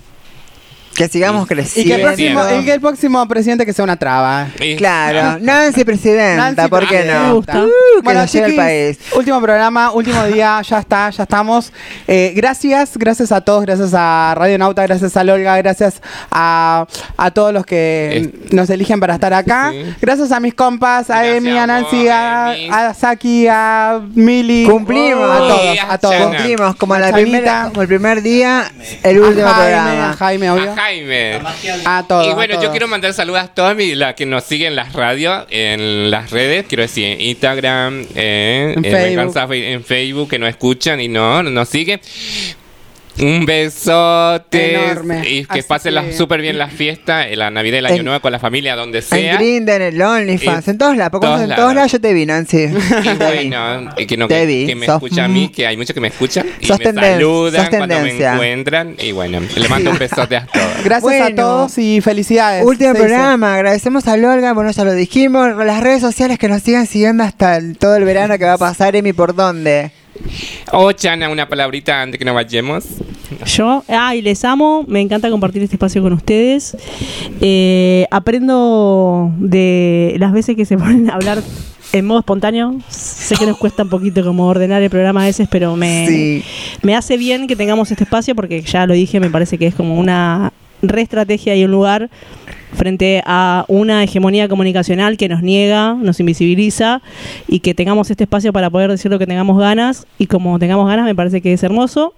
S5: Que sigamos
S2: Y que,
S5: creciendo.
S2: el próximo, y que el próximo presidente que sea una traba.
S1: Y-
S5: Claro, Nancy presidenta,
S2: Nancy
S5: ¿por qué no? Uh, que
S2: Bueno,
S5: nos lleve el país.
S2: último programa, último día, ya está, ya estamos. Eh, gracias, gracias a todos, gracias a Radio Nauta, gracias a Olga, gracias a, a todos los que nos eligen para estar acá.
S1: Sí.
S2: Gracias a mis compas, a Emi, a Nancy, a, a Saki, a Mili.
S5: Cumplimos.
S2: A todos,
S1: a
S2: todos.
S5: Cumplimos como,
S2: A
S5: la primera, como el primer día, el último
S2: Jaime,
S5: programa.
S2: Jaime, obvio.
S1: A Jaime.
S2: A todos.
S1: Y bueno, yo quiero mandar saludos a todos mi- la que nos siguen en las radios, en las redes, quiero decir, en Instagram, eh,
S2: En
S1: en,
S2: Facebook.
S1: En Facebook, que nos escuchan y no nos siguen. Un besote
S2: Enorme.
S1: y que
S2: Así
S1: pasen
S2: que-
S1: súper bien la fiesta, la Navidad, el Año
S5: En-
S1: Nuevo con la familia, donde
S5: En
S1: sea.
S5: Grindr, en el OnlyFans,
S1: En
S5: todos lados. Porque
S1: todos
S5: en todos
S1: lados.
S5: yo te vi, Nancy.
S1: Y bueno, y que, no,
S5: Te
S1: que,
S5: vi,
S1: que me
S5: sos-
S1: escucha a mí, que hay muchos que me escuchan y
S5: sos
S1: me
S5: tenden-
S1: saludan
S5: sos
S1: cuando me
S5: tendencia.
S1: encuentran. Y bueno, le mando un besote a todos.
S2: Gracias a todos y felicidades.
S5: Último programa, agradecemos a Olga, bueno, ya lo dijimos, las redes sociales que nos sigan siguiendo hasta el- todo el verano que va a pasar, Emi, ¿por dónde?
S1: Oh, Chana, una palabrita antes que nos vayamos.
S12: Yo, ay, les amo, me encanta compartir este espacio con ustedes. Eh, aprendo de las veces que se ponen a hablar en modo espontáneo. Sé que nos cuesta un poquito como ordenar el programa a veces, pero me,
S5: Sí.
S12: me hace bien que tengamos este espacio porque ya lo dije, me parece que es como una reestrategia y un lugar frente a una hegemonía comunicacional que nos niega, nos invisibiliza y que tengamos este espacio para poder decir lo que tengamos ganas. Y como tengamos ganas me parece que es hermoso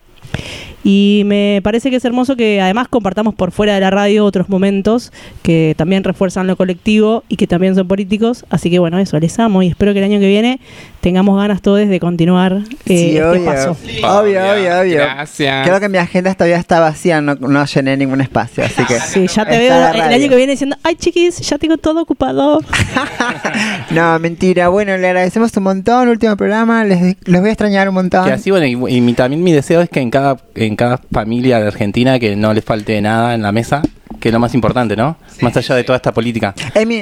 S12: y me parece que es hermoso que además compartamos por fuera de la radio otros momentos que también refuerzan lo colectivo y que también son políticos. Así que bueno, eso, les amo y espero que el año que viene tengamos ganas todos de continuar eh,
S5: Sí,
S12: este
S5: obvio.
S12: paso.
S5: Obvio, obvio, obvio.
S1: Gracias.
S5: Creo que mi agenda todavía está vacía, no, no llené ningún espacio, así que...
S12: Sí, ya te veo el
S5: radio.
S12: año que viene diciendo, ay chiquis, ya tengo todo ocupado.
S5: No, mentira. Bueno, le agradecemos un montón. Último programa. Les, les voy a extrañar un montón.
S3: Que así, bueno, y, también mi deseo es que en cada, en cada familia de Argentina que no les falte nada en la mesa, que es lo más importante, ¿no? Más allá de toda esta política.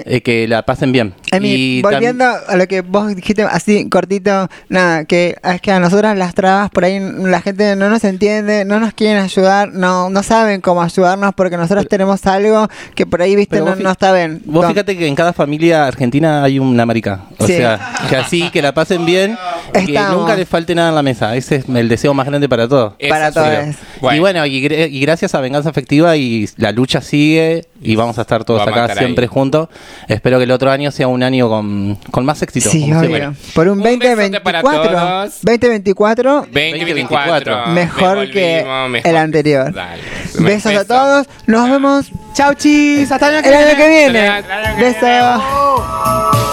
S3: Eh, que la pasen bien.
S5: Volviendo a lo que vos dijiste así cortito, nada, que es que a nosotras las trabas por ahí la gente no nos entiende, no nos quieren ayudar, no no saben cómo ayudarnos porque nosotros tenemos algo que por ahí, viste,
S3: Pero
S5: no, no está bien.
S3: Vos fíjate que en cada familia argentina hay una marica. O
S5: Sí.
S3: sea, que así, que la pasen bien, que
S5: Estamos.
S3: nunca les falte nada en la mesa. Ese es el deseo más grande para todos.
S5: Para todos.
S3: Y bueno, y, y gracias a Venganza Afectiva y la lucha sigue y vamos a estar todos
S1: Vamos a
S3: acá siempre
S1: ahí.
S3: juntos. Espero que el otro año sea un año con, con más éxito.
S5: Sí,
S3: como
S5: obvio.
S3: siempre.
S5: Por un,
S1: Un besote
S5: 2024.
S1: para todos.
S5: 2024
S1: 2024.
S5: mejor que el anterior.
S1: Dale.
S5: Besos a todos. Nos vemos
S2: Chau, chis. Hasta el año que
S5: el año
S2: viene.
S5: que viene.
S1: Hasta el año que viene.
S5: Besos.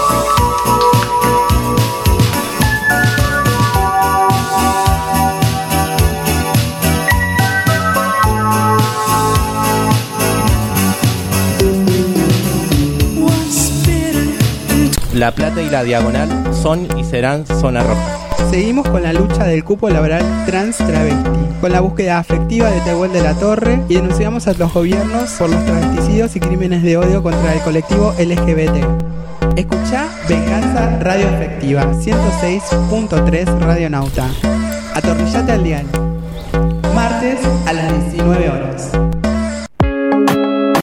S3: La Plata y la Diagonal son y serán zona roja.
S2: seguimos con la lucha del cupo laboral trans travesti, con la búsqueda afectiva de Tehuel de la Torre y denunciamos a los gobiernos por los travesticidios y crímenes de odio contra el colectivo LGBT. Escucha Venganza Radio Efectiva 106.3 Radio Nauta. Atornillate al dial. Martes a las 19 horas.